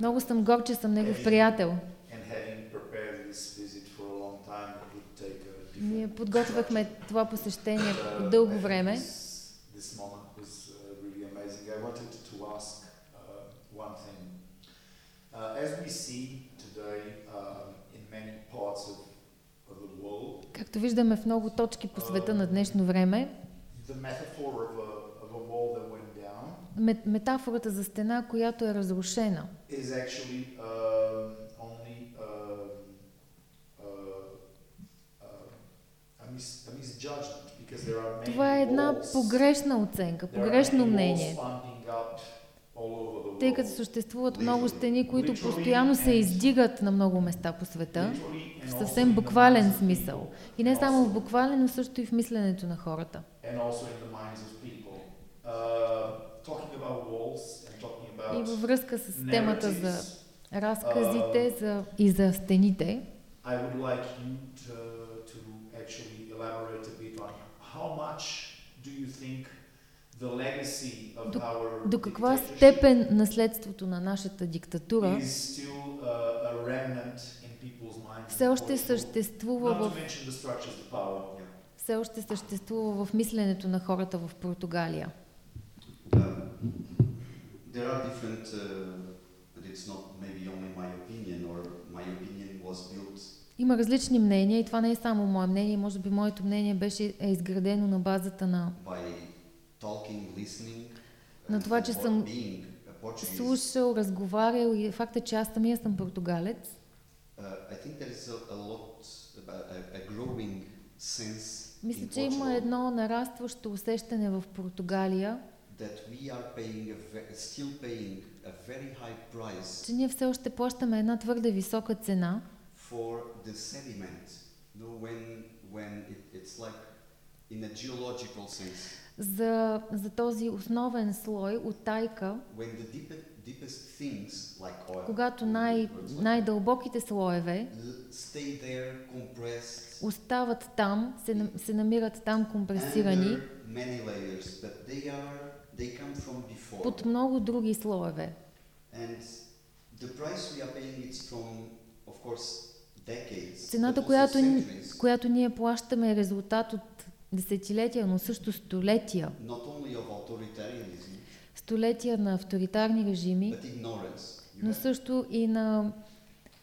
много съм горд, че съм негов приятел. Ние подготвяхме това посещение
Uh,
по дълго време.
Uh, uh, as we see today um, in many parts of,
Както виждаме в много точки по света на днешно време, метафората за стена, която е разрушена,
um, um, uh, uh,
това е една погрешна оценка, погрешно мнение, тъй като съществуват много стени, които постоянно се издигат на много места по света, в съвсем буквален смисъл. И не само в буквален, но също и в мисленето на хората.
Uh,
И във връзка с темата за разказите за, и за стените,
how much do you think
До- до каква степен наследството на нашата диктатура
uh,
все още съществува в, все още съществува в мисленето на хората в Португалия.
Um, there are different, uh, and it's not maybe only my opinion, or my opinion was built.
Има различни мнения и това не е само мое мнение, може би моето мнение беше е изградено на базата на
by talking, listening,
На това, че съм
being
слушал, разговарял и факта, че аз самия съм португалец.
Uh,
Мисля, че има едно нарастващо усещане в Португалия, че ние все още плащаме една твърде висока цена.
No, when when it, it's like in a geological sense,
за, за този основен слой от тайка,
like oil,
когато най, най-дълбоките слоеве
there
остават там, се, се намират там компресирани
layers, they are they
под много други слоеве.
From, course, decades,
Цената, която, която ние плащаме е резултат от десетилетия, но също столетия. Столетия на авторитарни режими, но също и на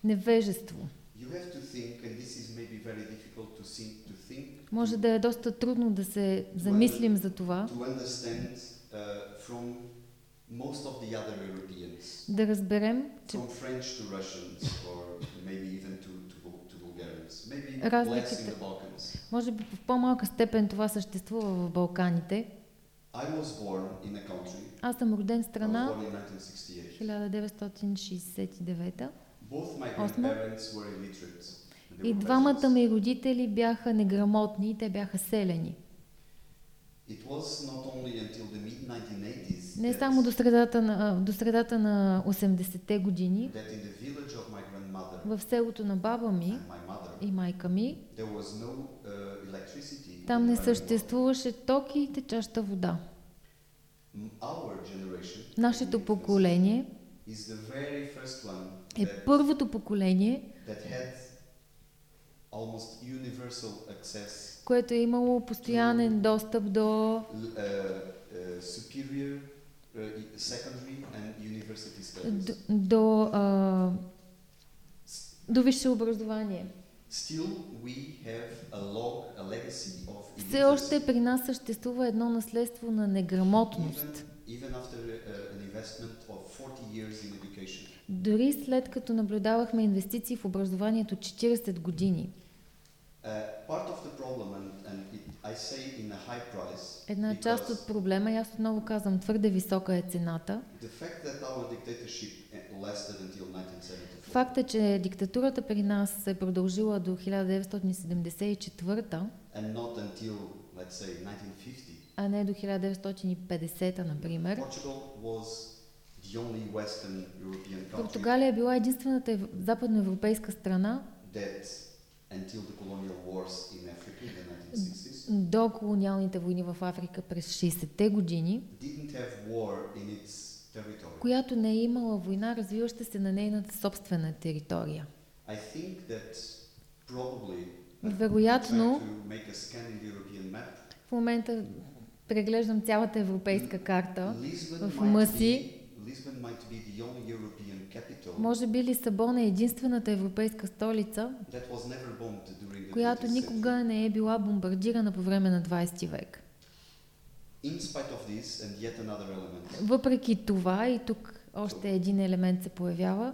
невежество. Може да е доста трудно да се замислим за това,
to understand uh, from most of the other Europeans,
да разберем, че
from French to Russians, or maybe even to, to, Bul- to Bulgarians, maybe less in
Разликите. може би в по-малка степен това съществува в Балканите. Аз съм роден в страна
born in 1968.
1969
Both my
Осмо.
grandparents were illiterate. and they
и двамата ми родители бяха неграмотни, те бяха селени.
It was not only until the mid-1980s
Не само до средата на, а, до средата на 80-те години, в селото на баба ми и майка ми,
uh,
там не съществуваше ток и течаща вода. Нашето поколение е първото поколение, което е имало постоянен достъп до
uh, uh, uh,
до, до, а, до висше образование. Все още при нас съществува едно наследство на неграмотност.
Uh, an investment of 40 years in education.
Дори след като наблюдавахме инвестиции в образованието 40 години,
Uh, part of the problem, and,
една част
because
от проблема, и аз отново казвам, твърде висока е цената,
the fact that our dictatorship lasted until 1974
факт е, че диктатурата при нас е продължила до 1974
and not until, let's say, 1950,
а не до 1950, например. Португалия е била единствената ев... западноевропейска страна
until the colonial wars in Africa in the 1960s,
до колониалните войни в Африка през 60-те години,
didn't have war in its territory.
която не е имала война, развиваща се на нейната собствена територия.
I think that probably
Вероятно, в момента преглеждам цялата европейска карта
Lisbon
в ума си.
Lisbon might be the only European capital capital
Може би Лисабон е единствената европейска столица, която
20th
никога не е била бомбардирана по време на 20 век. Въпреки това и тук още един елемент се появява,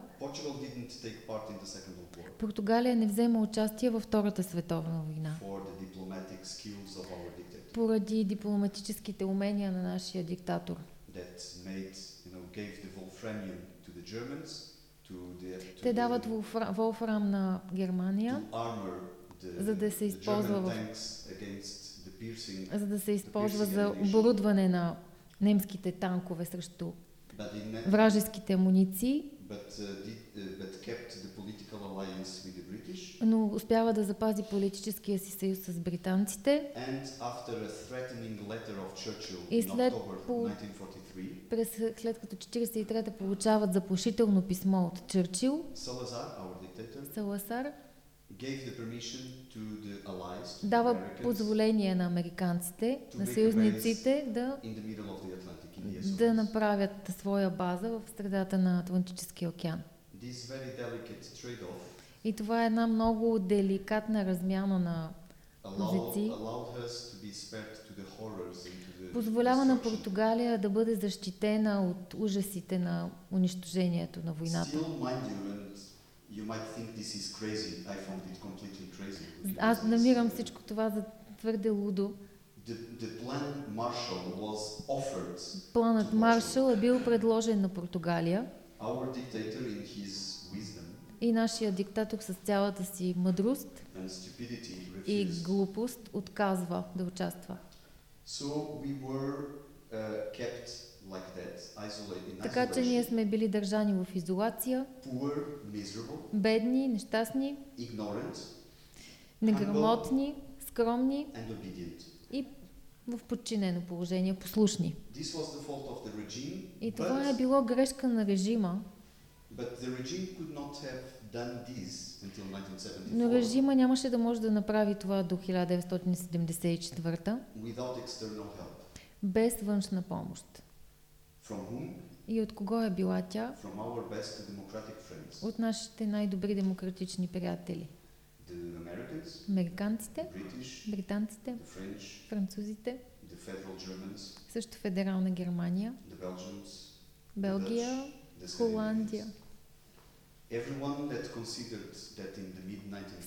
Португалия не взема участие във Втората световна война. Поради дипломатическите умения на нашия диктатор.
that made, you know, gave the Wolframium to the Germans the
Те дават волфра- волфрам на Германия,
the,
за да се използва в- за да се използва за оборудване на немските танкове срещу
in,
вражеските амуниции,
but, uh, uh,
но успява да запази политическия си съюз с британците. И след по-
1943,
През, след като 43-та получават заплашително писмо от
dictator,
Саласар дава позволение на американците, на съюзниците да, да направят своя база в средата на Атлантическия океан. И това е една много деликатна размяна на Позиции. Позволява на. Португалия да бъде защитена от ужасите на унищожението на войната. Аз намирам
uh,
всичко това за твърде лудо. Планът Маршал е бил предложен на Португалия и нашия диктатор с цялата си мъдрост и глупост отказва да участва.
So we were uh, kept like that, isolated, in
Така че ние сме били държани в изолация,
poor, miserable,
бедни, нещастни,
ignorant,
неграмотни, скромни
and obedient.
и в подчинено положение, послушни.
This was the fault of the regime,
И това е
but,
било грешка на режима,
but the regime could not have
но
1974
режима нямаше да може да направи това до 1974
without external help.
без външна помощ. И от кого е била тя? От нашите най-добри демократични приятели. Американците, британците, французите, също федерална Германия, Белгия. Холандия.
Everyone that considered that in the mid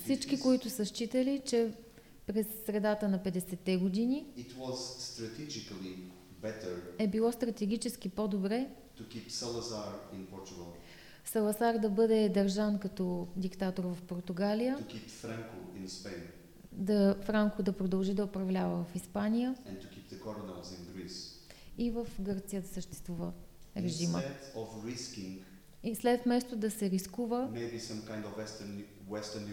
Всички,
1950s
които са считали, че през средата на 50-те години е било стратегически по-добре Саласар да бъде държан като диктатор в Португалия, да Франко да продължи да управлява в Испания и в Гърция да съществува режима.
Instead
И след вместо да се рискува
kind of Western, Western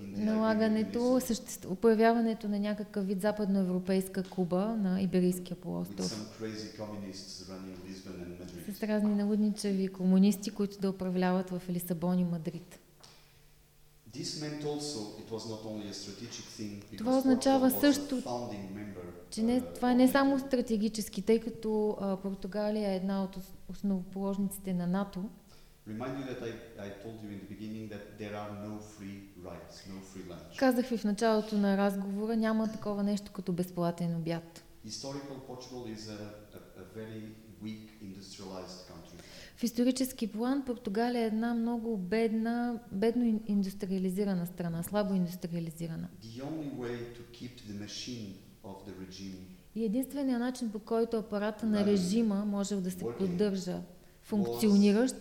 налагането, съществ... появяването на някакъв вид западноевропейска Куба на Иберийския полуостров. С разни налудничави комунисти, които да управляват в Лисабон и Мадрид.
Also thing
Това означава също, Че не, това е не
of
само стратегически, тъй като а, Португалия е една от ос- основоположниците на НАТО.
Remind you that I, I told you in the beginning that there are no free rides, no free lunch.
Казах ви в началото на разговора, няма такова нещо като безплатен обяд.
Historical Portugal is a, a, a very weak industrialized country.
В исторически план Португалия е една много бедна, бедно ин- индустриализирана страна, слабо индустриализирана.
The only way to keep the machine
И единственият начин по който апарата на режима може да се поддържа функциониращ,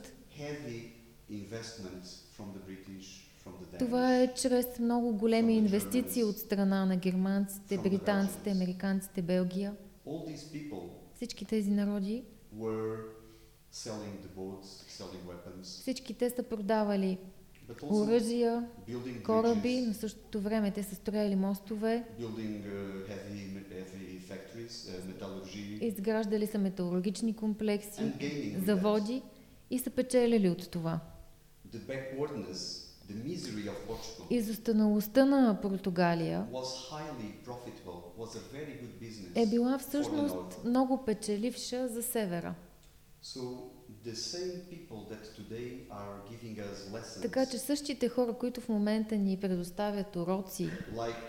това е чрез много големи инвестиции от страна на германците, британците, американците, Белгия. Всички тези народи, всички те са продавали оръжия, кораби, в същото време те са строяли мостове,
uh, uh,
изграждали са металургични комплекси, заводи и са печелили от това. Изостаналостта на Португалия е била всъщност много печеливша за севера. Така че същите хора, които в момента ни предоставят уроци,
like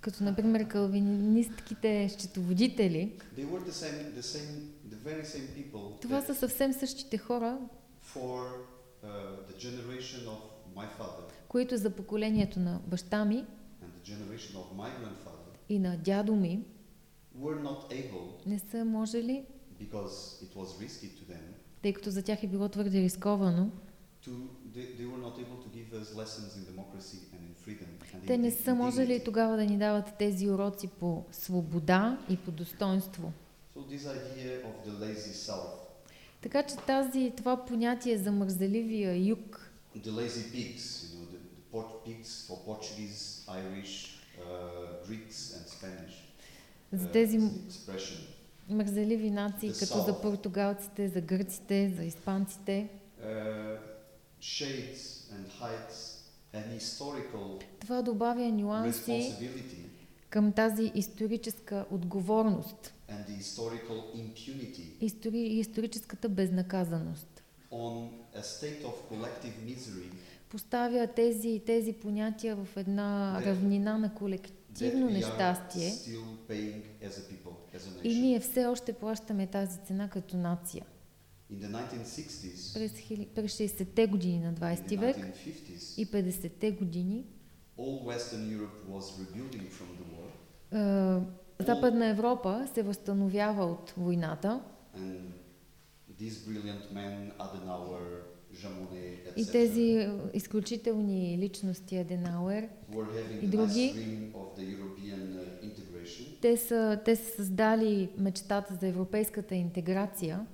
като например калвинистките счетоводители,
the same, the same, the
това са съвсем същите хора,
for uh,
които за поколението на баща ми и на дядо ми не са можели,
because it was risky to them,
тъй като за тях е било твърде рисковано,
to they, they were not able to give us lessons in democracy and in freedom. And
те не са можели тогава да ни дават тези уроци по свобода и по достоинство.
So this idea of the lazy south,
Така че тази, това понятие за мързеливия юг,
the lazy pigs, you know, the, the port pigs for Portuguese, Irish, uh, Greeks and Spanish.
за
uh,
тези
the expression.
Мързеливи нации,
The
като за
South.
португалците, за гърците, за испанците,
Uh, shades and heights and historical
това добавя нюанси към тази историческа отговорност
and the historical impunity
истори, и историческата безнаказаност.
on a state of collective misery
Поставя тези, тези понятия в една
That-
равнина на колективно нещастие и ние все още плащаме тази цена като нация.
In the 1960s,
През, хили- през 60-те години на
in
20
the
век
1950s,
и 50-те години е, Западна Европа се възстановява от войната и тези изключителни личности Аденауер, и други. Те са, те са създали мечтата за европейската интеграция,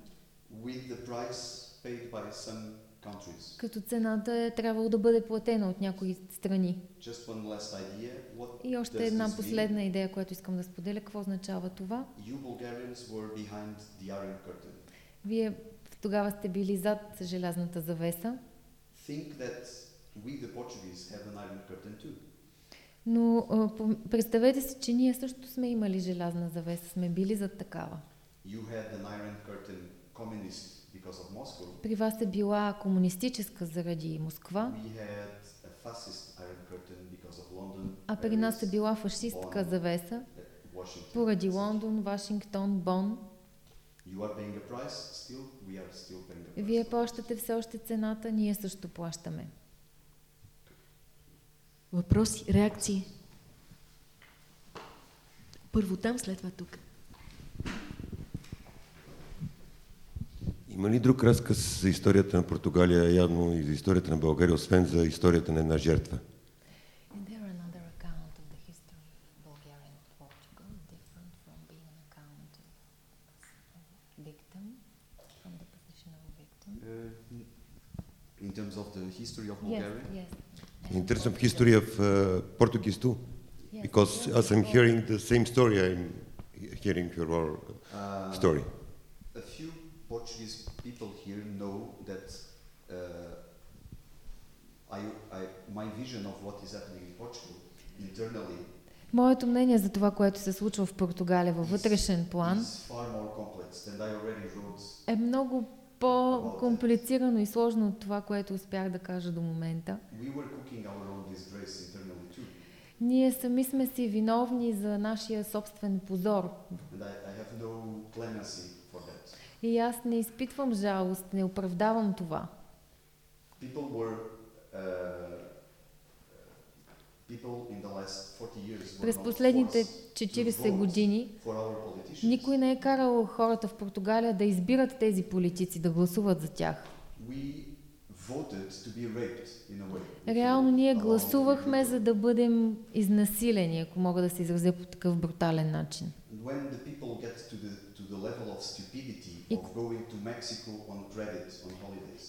като цената е трябвало да бъде платена от някои страни. И още една последна идея, която искам да споделя. Какво означава това? Вие тогава сте били зад желязната завеса,
Think that we, the Portuguese, have an Iron Curtain too.
Но а, представете си, че ние също сме имали желязна завеса, сме били зад такава.
You had an Iron Curtain communist because of Moscow.
При вас е била комунистическа заради Москва,
We had a fascist Iron Curtain because of London,
а при нас е била фашистка завеса
uh, Washington.
поради. Лондон, Вашингтон, Бон.
You are paying a price. Still, we are still paying a price.
Вие плащате все още цената, ние също плащаме.
Въпроси, реакции? Първо там, след това тук.
Има ли друг разказ за историята на Португалия, явно и за историята на България, освен за историята на една жертва?
Of the history of Bulgaria?
Uh, in terms of the history of
Yes,
Bulgaria,
yes,
In terms of history of uh, Portuguese too,
yes.
because as I'm hearing the same story, I'm hearing your
uh,
story.
A few Portuguese people here know that uh, I, I, my vision of what is happening in Portugal internally
Моето мнение за това, което се случва в Португалия във вътрешен план,
is far more complex than I already wrote.
е много по-комплицирано и сложно от това, което успях да кажа до момента. Ние сами сме си виновни за нашия собствен позор. И аз не изпитвам жалост, не оправдавам това.
People were uh, people in the last 40 years were
През последните
forced
40
vote
години никой не е карал хората в Португалия да избират тези политици, да гласуват за тях. Реално ние гласувахме за да бъдем изнасилени, ако мога да се изразя по такъв брутален начин.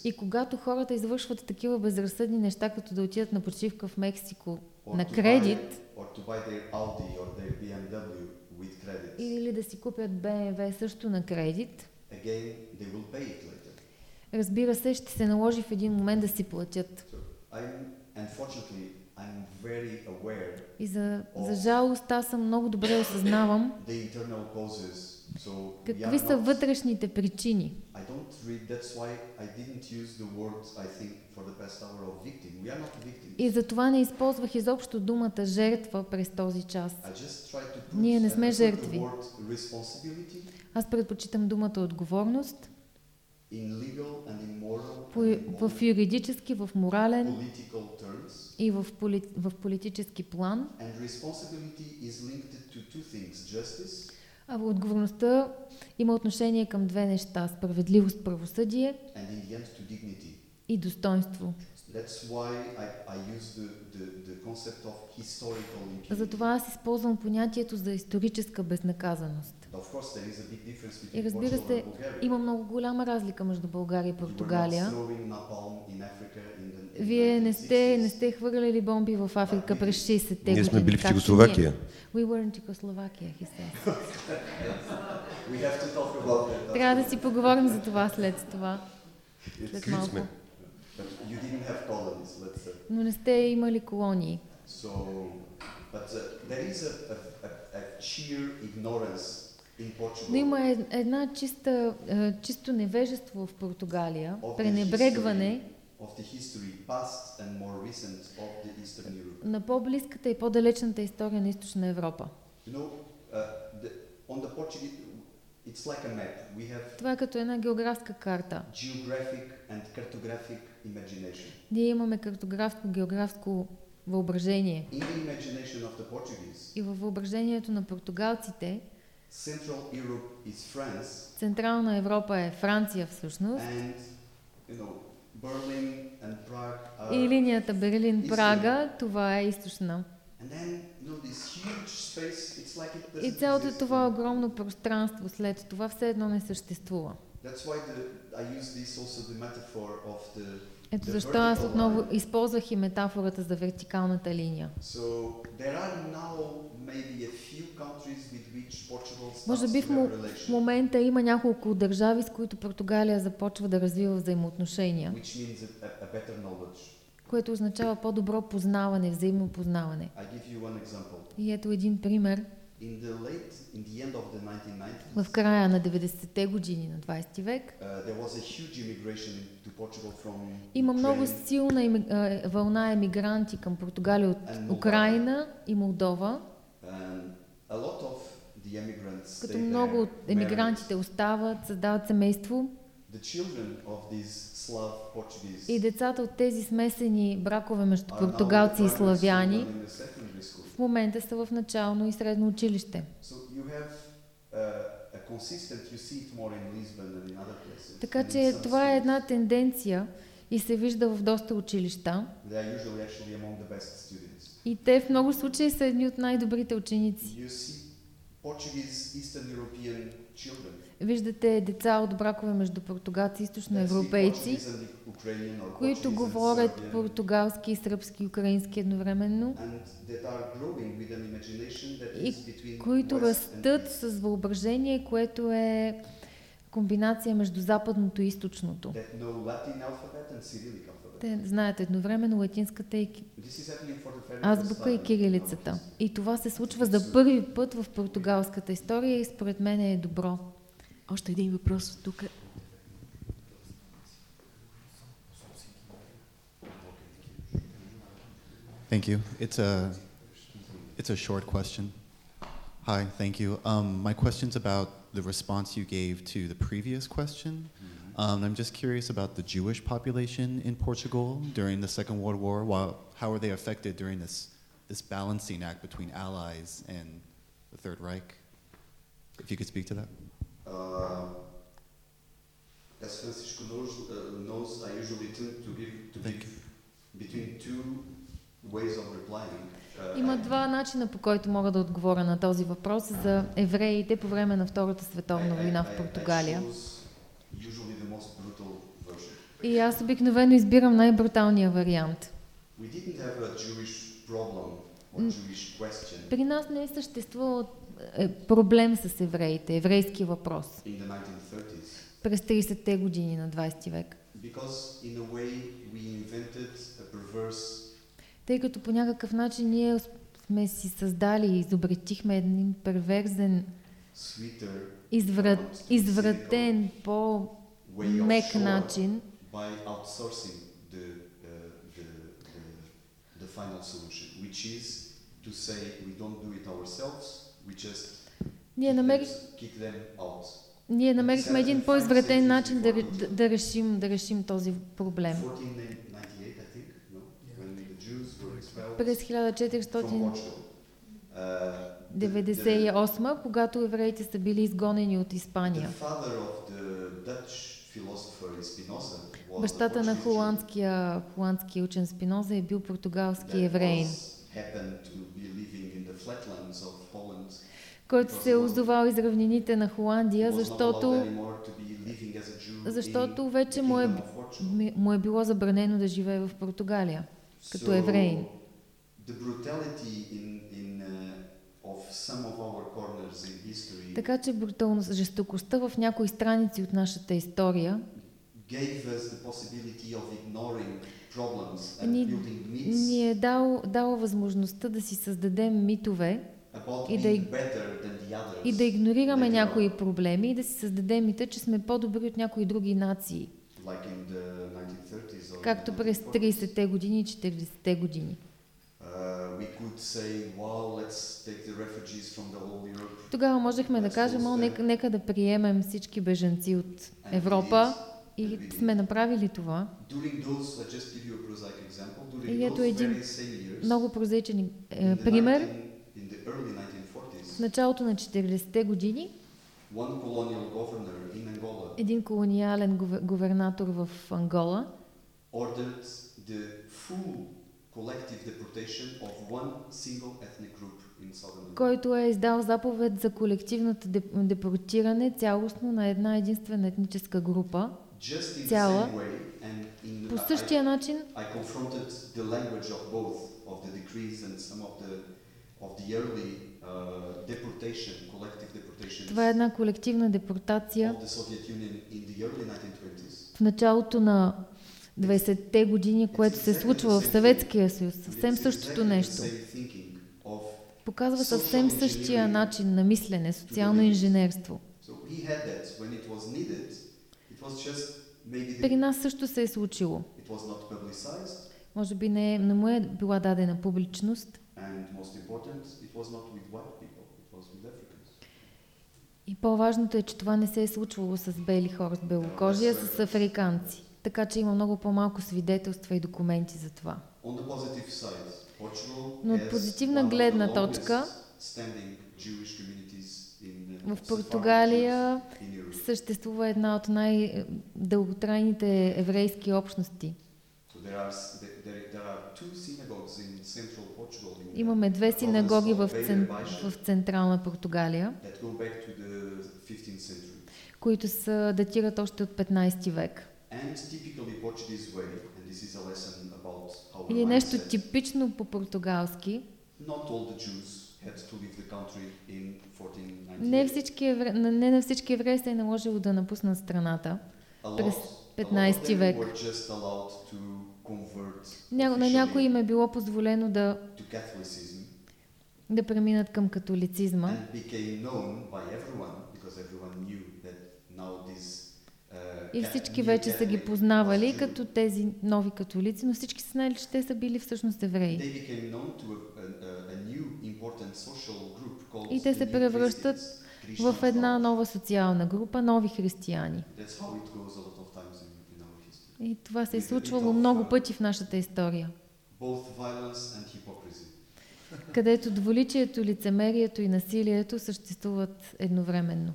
И- когато хората извършват такива безразсъдни неща, като да отидат на почивка в Мексико на кредит,
BMW
или да си купят БМВ също на кредит,
again
разбира се, ще се наложи в един момент да си платят.
So
И за, за жалост аз съм много добре осъзнавам Какви са вътрешните причини? И затова не използвах изобщо думата жертва през този час. Ние не
uh,
сме жертви. Аз предпочитам думата отговорност в юридически, в морален и в, поли, в политически план.
Justice
А отговорността има отношение към две неща справедливост, правосъдие и достоинство. Затова аз използвам понятието за историческа безнаказаност. И разбира се, има много голяма разлика между България и Португалия. Вие не сте,
1960s.
не сте хвърляли бомби в Африка през 60-те години.
Ние сме били в Чехословакия.
We were in Czechoslovakia, he said.
We have to talk about that.
Трябва да си поговорим за това след това. След малко.
сме.
But you didn't have colonies, let's say.
Но не сте имали колонии.
So, but uh, there is a, a, a, a sheer ignorance in Portugal
Но има ед- една чиста, е, чисто невежество в Португалия, пренебрегване на по-близката и по-далечната история на Източна Европа.
You know, uh, the, like
Това е като една географска карта. Ние имаме картографско, географско въображение. И във въображението на португалците Централна Европа е Франция всъщност.
and you know,
И линията. Берлин-Прага, това е източна. И цялото това огромно пространство след това все едно не съществува.
That's why the, I use this also the metaphor of the.
Ето защо аз отново използвах и метафората за вертикалната линия. Може би в, момента има няколко държави, с които Португалия започва да развива взаимоотношения, което означава по-добро познаване, взаимно познаване.
I give you one example.
И ето един пример.
In the late, in the end of the 1990s,
В края на 90-те години на 20 век
uh, there was a huge immigration to Portugal from
има много силна ими- а, вълна емигранти към Португалия от. Украина и Молдова,
And a lot of the immigrants
като много от емигрантите остават, създават семейство.
The children of these Slav Portuguese
и децата от тези смесени бракове между португалци и славяни в момента са в начално и средно училище.
So you have uh.
Така че това е една тенденция и се вижда в доста училища. И те в много случаи са едни от най-добрите ученици. Виждате деца от бракове между португалци и източноевропейци, които говорят португалски, сръбски и украински едновременно, И които растат с въображение, което е комбинация между западното и източното. Те знаят едновременно латинската и азбука и кирилицата. И това се случва за първи път в португалската история и според мен е добро.
Още един въпрос от тук.
Thank you. It's a, it's a short question. Hi, thank you. Um, my question's about the response you gave to the previous question. Um, I'm just curious about the Jewish population in Portugal during the Second World War. While, how were they affected during this, this balancing act between Allies and the Third Reich? If you could speak to that.
Uh, as Francisco knows, uh, knows, I usually tend to give to
Thank
give between two ways of replying. Uh,
Има
I-
два начина по който мога да отговоря на този въпрос за евреите по време на Втората световна
I- I-
война
I-
в
I
Португалия.
choose usually the most brutal version.
И аз обикновено избирам най-бруталния вариант. При нас не е съществувал е, проблем с евреите, еврейски въпрос
in the 1930s
през 30-те години на 20 век. Тъй като по някакъв начин ние сме си създали и изобретихме един перверзен изврат,
more
извратен, по-мек начин,
by outsourcing the, uh, the, the, the final solution, which is to say we don't do it ourselves, we just
ние,
kick,
намери,
them, kick them out.
ние намерихме един по-извратен начин да, да, да, решим, да решим този проблем.
1498, I think, no? when the Jews were expelled
През
from Portugal. Uh, the- the-
1498, когато евреите са били изгонени от
The
Испания.
father of the
Бащата на холандския, холандския учен Спиноза е бил португалски евреин, който се е озовал из равнините на Холандия, защото, защото вече му е, му е било забранено да живее в Португалия. като евреин.
The brutality in, in, uh, of some of our corners in history
Така че жестокостта в някои страници от нашата история ни, ни е дал, дала възможността да си създадем митове и да
others.
и да игнорираме някои проблеми и да си създадем мита, че сме по-добри от някои други нации,
like in the 1930s or
както през
1940s.
30-те години и 40-те години. Тогава можехме да кажем, о, нека, нека да приемем всички бежанци от Европа и сме направили това. И ето един Много прозаичен е, пример.
19 in the early
В
1940s,
началото на 40-те години един колониален гувер- губернатор в Ангола който е издал заповед за колективното деп- депортиране цялостно на една единствена етническа група. Цяла. По същия начин
uh,
това е една колективна депортация
of the Soviet Union in the early 1920s.
в началото на 20-те години, което се случва в Съветския съюз. Съвсем същото нещо. Показва съвсем същия начин на мислене, социално инженерство. При нас също се е случило. Може би не, не му е била дадена публичност. И по-важното е, че това не се е случвало с бели хора, с белокожи, а с африканци. Така че има много по-малко свидетелства и документи за това. Но от позитивна гледна точка,
uh,
В Португалия съществува една от най-дълготрайните еврейски общности.
Uh,
Имаме две синагоги в, цен, в централна Португалия,
that go back to the 15th century.
които са, датират още от 15 век.
And typically Portuguese way, and this is a lesson about our
Или нещо типично по-португалски.
not all the Jews had to leave the country in 1498.
Не, всички евре... не на всички евреи се е наложило да напуснат страната. През
lot- a lot of
15
them
век. Ня... На някои им е било позволено да, да преминат към католицизма.
everyone everyone knew that now this uh,
И всички вече са ги познавали като тези нови католици, но всички са знали, че те са били всъщност евреи. И те се превръщат в една нова социална група, нови християни. И това се е случвало много пъти в нашата история, където дволичието, лицемерието и насилието съществуват едновременно.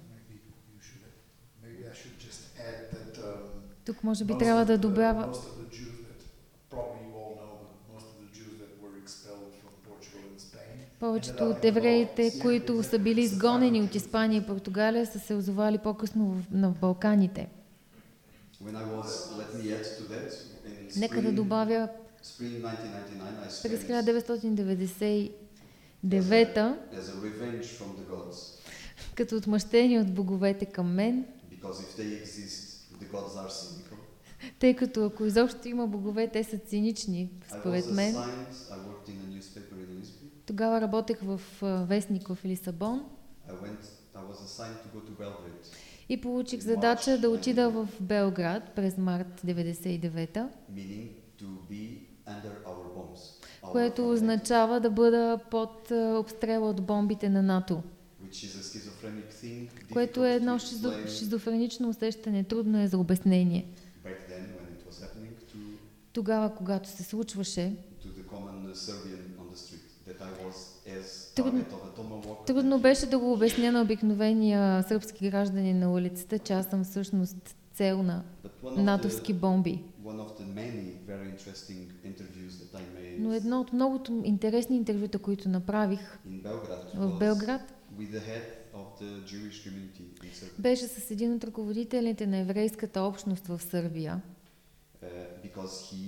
Were expelled from Portugal and Spain
повечето от евреите, които са били изгонени от Испания и Португалия, са се озовали по-късно в, на Балканите. Нека да добавя,
spring 1999, I
през
spent
1999
as a revenge from the gods.
като отмъщение от боговете към мен,
Because if they exist, gods are cynical.
тъй като ако изобщо има богове, те са цинични, според мен. Тогава работех в вестник в Лисабон. И получих задача да отида в Белград през март 99-та,
meaning to be under our bombs. Our
което
front line,
означава да бъда под обстрела от бомбите на НАТО, което е едно шизофренично усещане, трудно е за обяснение. Тогава, когато се случваше,
uh,
Трудно- беше да го обясня на обикновения сърбски граждани на улицата, че аз съм всъщност цел на натовски бомби. Но едно от многото интересни интервюта, които направих в Белград,
with the head of the Jewish community in Serbia.
беше с един от ръководителите на еврейската общност в Сърбия,
Uh, because he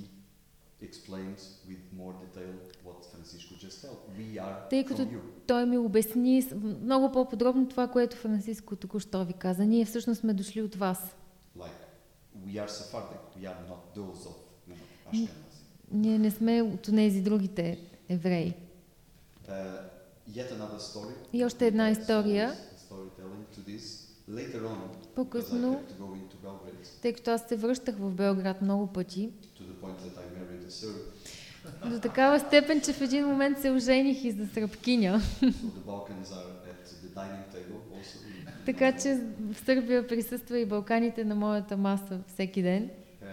explained with more detail what Francisco just told. We are
Тъй като той ми обясни много по-подробно това, което Франциско току-що ви каза. Ние всъщност сме дошли от вас.
Like, we are Sephardic, we are not those of you know, Ashkenazi.
Ние не сме от тези другите евреи.
Uh.
И още една история. По-късно, тъй като аз се връщах в Белград много пъти, до такава степен, че в един момент се ожених и за сръбкиня. Така че в Сърбия присъства и Балканите на моята маса всеки ден.
Uh,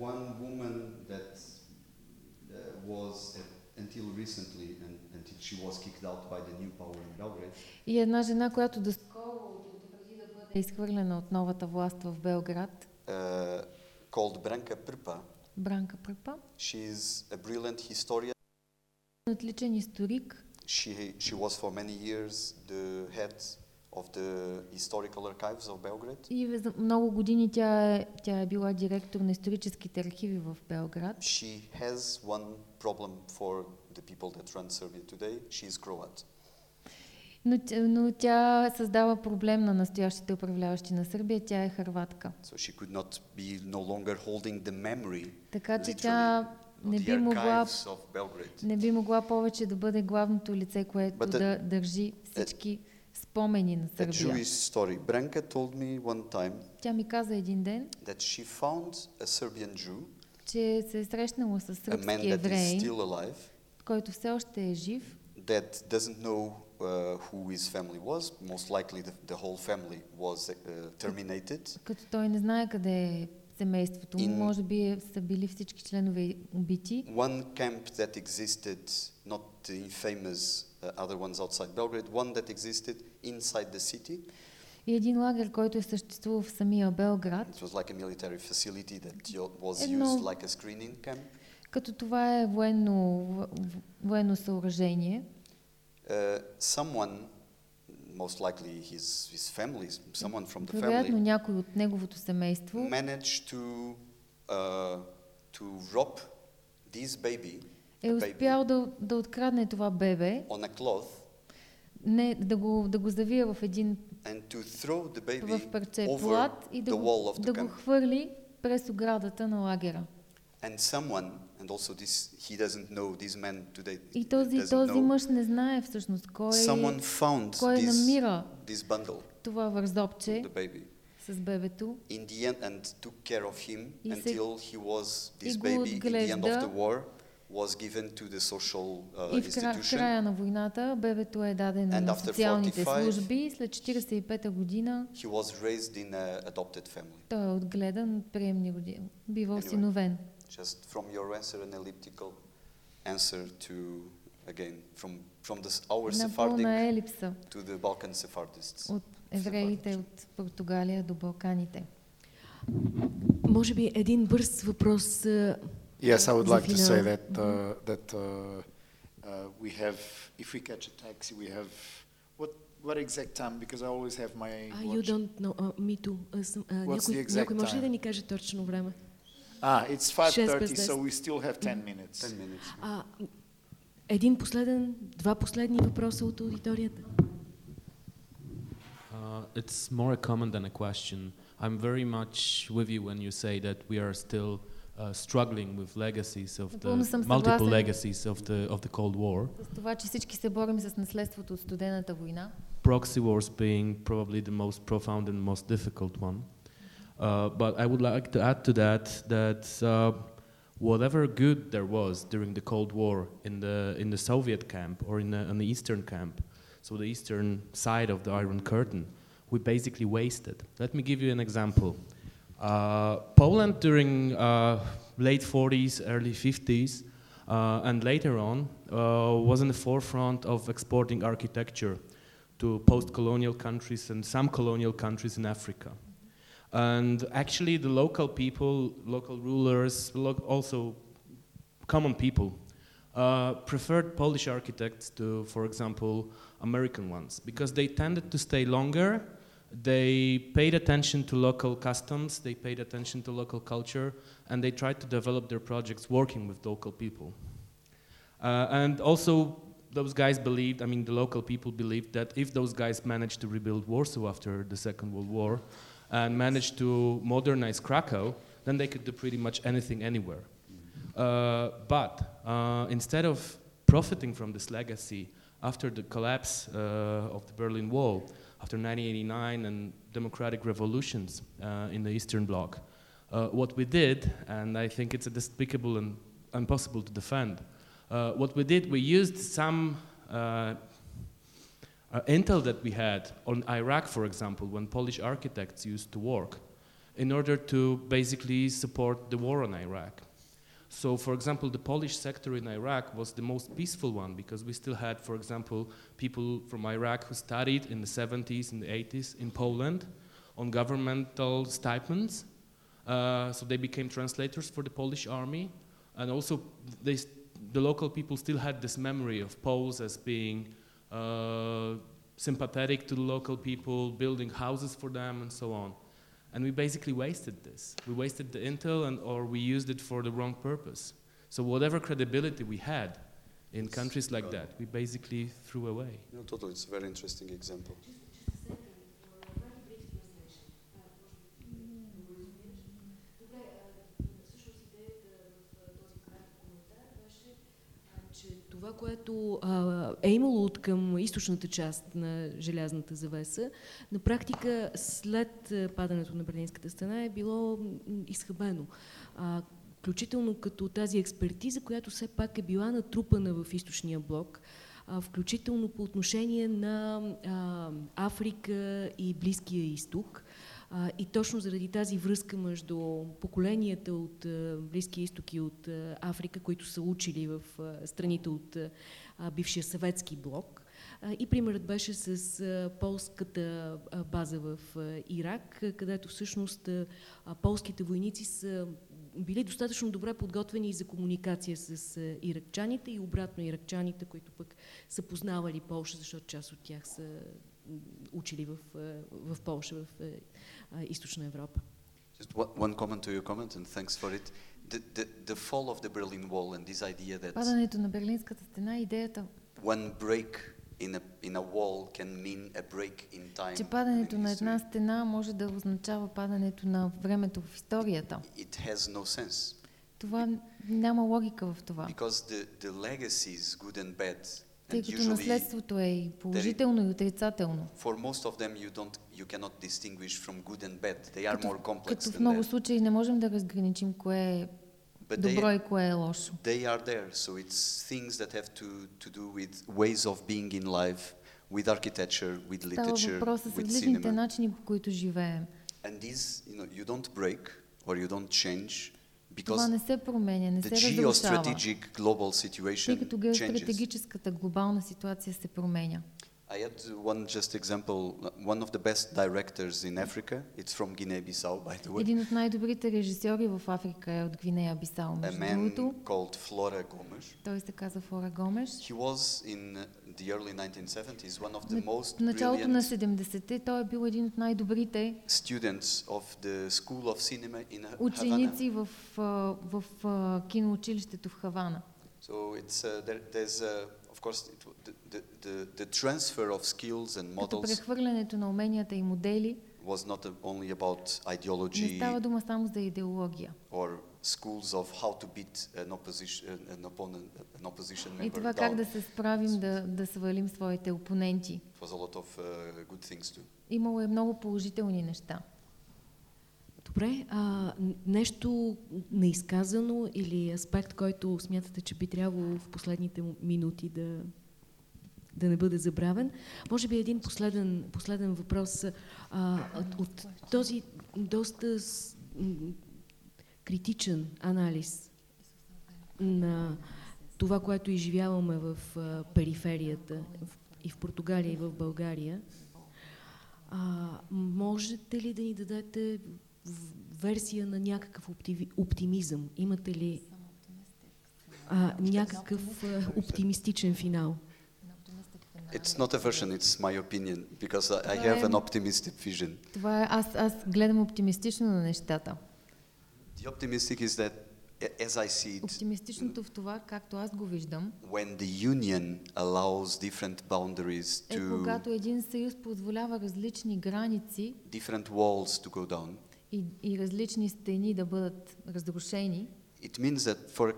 one woman that uh, was uh, until recently, she was kicked out by the new power in Belgrade,
И една жена, която доскоро, преди да бъде изхвърлена от новата власт в Белград,
uh, called Branka Prpa.
Бранка Пръпа,
She is a brilliant historian.
отличен историк,
She, she was for many years the head of the historical archives of Belgrade.
И много години тя е, тя е била директор на историческите архиви в Белград.
She has one problem for the people that run Serbia today. She is Croat.
Но, но тя създава проблем на настоящите управляващи на Сърбия. Тя е хърватка.
So she could not be no longer holding the memory,
Така че тя не би могла, не би могла повече да бъде главното лице, което
the-
да държи всички спомени на
A
Сърбия.
Jewish story. Branka told me one time
Тя ми каза един ден,
that she found a Serbian Jew,
че се е срещнала с сръбски
that is
евреин,
still alive,
който все още е жив,
that doesn't know uh, who his family was. Most likely, the, the whole family was uh, terminated.
като той не знае къде е семейството му.
In-
Може би е, са били всички членове убити.
One camp that existed, not the infamous uh, other ones outside Belgrade, one that existed inside the city.
И един лагер, който е съществувал в самия Белград,
It was like a military facility that yo- was
Едно-
used like a screening camp.
като това е военно, в- военно съоръжение.
Uh, someone, most likely his, his family, someone from the
Вероятно
family,
някой от неговото семейство
managed to, uh, to rob this baby,
Е успял да, да открадне това бебе,
on a cloth
не, да, го, да го завие в един
and to throw the baby
в парче плат и да го, да го хвърли през оградата на лагера.
And someone, and also this, he doesn't know, this man today
И този, този мъж не знае всъщност кой,
someone found
кой
this,
намира
this bundle,
това вързопче
the baby,
с бебето
in the end, and took care of him
И се-
until he was, this baby, in the end of the war, was given to the social uh,
и в, кра, в
institution.
края на войната бебето е дадено
And
на
after
социалните
45,
служби. След 45-та година
He was raised in an adopted family.
той е отгледан от приемни родини. Бива
Anyway.
осиновен.
Just from your answer, an elliptical answer to, again, from, from the, our
Една
Sephardic
пълна елипса
to the Balkan Sephardists.
от евреите от Португалия до Балканите.
Може би един бърз въпрос. а,
Yes, I would
за
like to say
финал.
that uh, that uh, uh, we have, if we catch a taxi, we have what what exact time? Because I always have my
А, you
watch.
don't know, uh, me too. Аз съм- а,
What's
някой,
the exact
някой може ли да
time?
ни каже точно време?
Ah, it's
Шест
5:30,
без
so
десет.
we still have 10 minutes.
10 minutes.
А, един последен, два последни въпроса от аудиторията.
Uh, it's more a comment than a question. I'm very much with you when you say that we are still uh, struggling with legacies of the
Напълно съм
multiple
съгласен.
legacies of the of the Cold War.
С това, че всички се борим с наследството от студената война.
proxy wars being probably the most profound and most difficult one. Uh, but I would like to add to that that uh, whatever good there was during the Cold War in the in the Soviet camp or in the, in the Eastern camp, so the eastern side of the Iron Curtain, we basically wasted. Let me give you an example. Uh, Poland during uh, late 40s, early 50s, uh, and later on was in the forefront of exporting architecture to post-colonial countries and some colonial countries in Africa. And actually, the local people, local rulers, lo also common people, uh, preferred Polish architects to, for example, American ones, because they tended to stay longer, they paid attention to local customs, they paid attention to local culture, and they tried to develop their projects working with local people. Uh, and also, those guys believed, I mean, the local people believed that if those guys managed to rebuild Warsaw after the Second World War and managed to modernize Krakow, then they could do pretty much anything anywhere. Uh, but uh, instead of profiting from this legacy after the collapse uh, of the Berlin Wall, after 1989 and democratic revolutions uh, in the Eastern Bloc, uh, what we did, and I think it's a despicable and impossible to defend, uh, what we did, we used some uh, uh, intel that we had on Iraq, for example, when Polish architects used to work, in order to basically support the war on Iraq. So, for example, the Polish sector in Iraq was the most peaceful one because we still had, for example, people from Iraq who studied in the 70s and the 80s in Poland on governmental stipends. Uh, so they became translators for the Polish army, and also they the local people still had this memory of Poles as being uh, sympathetic to the local people, building houses for them, and so on. And we basically wasted this. We wasted the intel, and, or we used it for the wrong purpose. So whatever credibility we had in countries like that, we basically threw away.
No, totally. It's a very interesting example.
Което а, е имало от към източната част на желязната завеса, на практика след падането на Берлинската стена е било изхабено. А, включително като тази експертиза, която все пак е била натрупана в източния блок, а, включително по отношение на а, Африка и Близкия изток. А, и точно заради тази връзка между поколенията от а, Близкия изток и от а, Африка, които са учили в а, страните от а, бившия съветски блок. И примерът беше с полската база в Ирак, където всъщност полските войници са били достатъчно добре подготвени за комуникация с иракчаните и обратно иракчаните, които пък са познавали Полша, защото част от тях са учили в, в Полша, в Източна Европа.
Just one comment to your comment and thanks for it. The, the, the fall of the Berlin Wall and this idea that
Падането на Берлинската стена, идеята
one break in a, in a wall can mean a break in time.
че падането на една стена може да означава падането на времето в историята.
It has no sense.
Това няма логика в това.
Because the, the legacies, good and bad,
тъй като наследството е и положително и отрицателно.
For most of them you don't you cannot distinguish from good and bad. They are
като,
more complex
като в много случаи не можем да разграничим кое е
But
добро
they,
и кое е лошо.
They are there, so it's things that have to, to do with ways of being in life, with architecture, with literature,
Става въпроса с
with
различните
cinema.
начини, по които живеем.
And these, you know, you don't break or you don't change
Това не се променя, не се разрушава, тъй като геостратегическата глобална ситуация се променя.
I had one just example, one of the best directors in Africa, it's from Guinea-Bissau, by the way,
Един от най-добрите режисьори в Африка е от Гвинея Бисао,
a
между
man
другото.
called Flora Gomes.
Той се казва Флора Гомеш.
He was in uh, the early 1970s one of the
На-
most
В началото на
brilliant
70-те той е бил един от най-добрите
students of the School of Cinema in Ha- Havana.
ученици в, а, в а, киноучилището в Хавана.
So it's uh, there, there's uh, of course it, w- the, the, transfer of skills and
Като
models
прехвърлянето на уменията и модели
was not only about
не
ideology
става дума само за идеология.
or schools of how to beat an opposition an opponent an opposition
И
member
това как
down.
да се справим да, да свалим своите опоненти.
It was a lot of uh, good things too.
Имало е много положителни неща.
Добре, а, нещо неизказано или аспект, който смятате, че би трябвало в последните минути да, да не бъде забравен. Може би един последен, последен въпрос. А, от, този доста с, критичен анализ на това, което изживяваме в а, периферията в, и в Португалия, и в България, а, можете ли да ни дадете версия на някакъв оптимизъм? Имате ли а, някакъв а, оптимистичен финал?
It's not a version, it's my opinion, because I, I
Това
have
е-
an optimistic vision.
Това е, аз, аз гледам оптимистично на нещата.
The optimistic is that, a- as I see it,
Оптимистичното в това, както аз го виждам,
when the union allows different boundaries
е
to,
когато един съюз позволява различни граници
different walls to go down,
и, и различни стени да бъдат разрушени,
it means that for,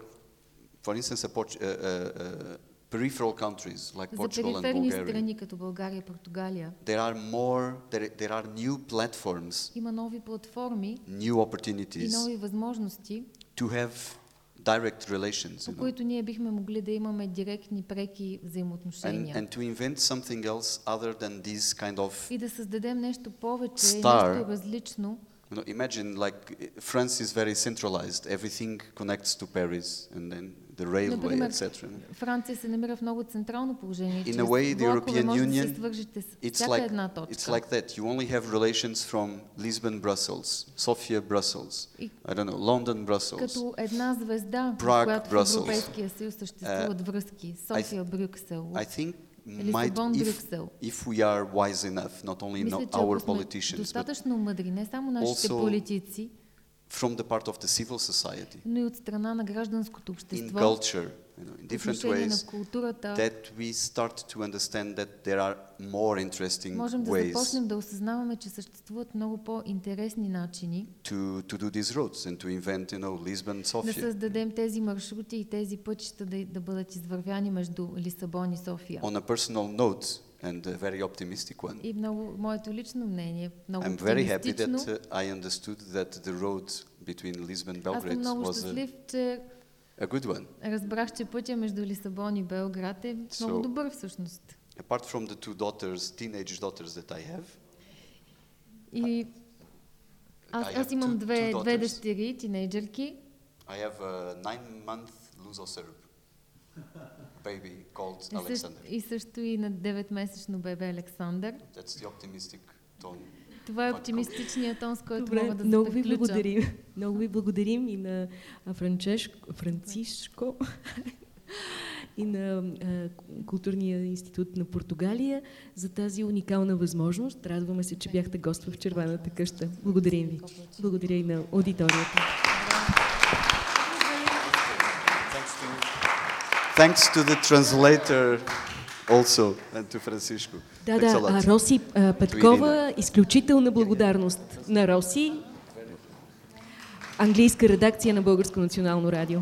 for instance, a Port- uh, uh, uh, peripheral countries like
за
Portugal and
периферни
Bulgaria,
страни като България и Португалия,
there are more, there, there are new platforms,
има нови платформи
new
и
opportunities
нови възможности,
to have direct relations,
по
you know,
които ние бихме могли да имаме директни, преки
and,
взаимоотношения.
and to invent something else other than this kind of
И да създадем нещо повече,
Star.
нещо различно.
You know, imagine like uh, France is very centralized. Everything connects to Paris, and then the railway,
Например,
etc.
Франция се намира в много централно положение.
In
Чрез
a way, the
влакове
European
може да
Union,
се свържете с
It's
всяка
like
една точка.
it's like that. You only have relations from Lisbon, Brussels, Sofia, Brussels.
И
I don't know, London, Brussels.
като една звезда,
Prague,
в която в
Brussels.
Европейския съюз съществуват връзки. София, Брюксел,
I think might
Лисабон,
if
Брюксел.
if we are wise enough, not only
Мисля,
no,
че
our
ако сме
politicians, but
достатъчно мъдри, не само нашите
also
политици,
from the part of the civil society,
но и от страна на гражданското
in
общество,
culture, you know, in
по
different
отношение
ways,
на културата,
that we start to understand that there are more interesting
можем да
ways
започнем да осъзнаваме, че съществуват много по-интересни начини
to, to do these roads and to invent, you know, Lisbon,
да
Sofia.
създадем тези маршрути и тези пътища да, да бъдат извървяни между Лисабон и София.
On a personal note, and a very optimistic one,
И много, моето лично мнение, много
I'm very happy
оптимистично.
that uh, I understood that the road between Lisbon and
Аз съм
Belgrade
много
was a,
щастлив, че
a good one.
разбрах, че пътя между Лисабон и Белград е много
So-
добър всъщност.
Apart from the two daughters, teenage daughters that I have,
И аз, аз имам
two-
две,
two
две дъщери, тинейджърки.
I have a nine-month Luso-Serb baby called Alexander.
и също и на 9-месечно бебе Александър.
That's the optimistic tone.
Това е оптимистичният тон, с който
Добре,
мога да
много ви благодарим. Много ви благодарим и на Франчешко, Францишко и на а, Културния институт на Португалия за тази уникална възможност. Радваме се, че бяхте гост в Червената къща. Благодарим ви. Благодаря и на аудиторията.
Thanks to, thanks to the translator also to Francisco.
Да, да, а, Роси а, Петкова, изключителна благодарност на Роси. Английска редакция на Българско национално радио.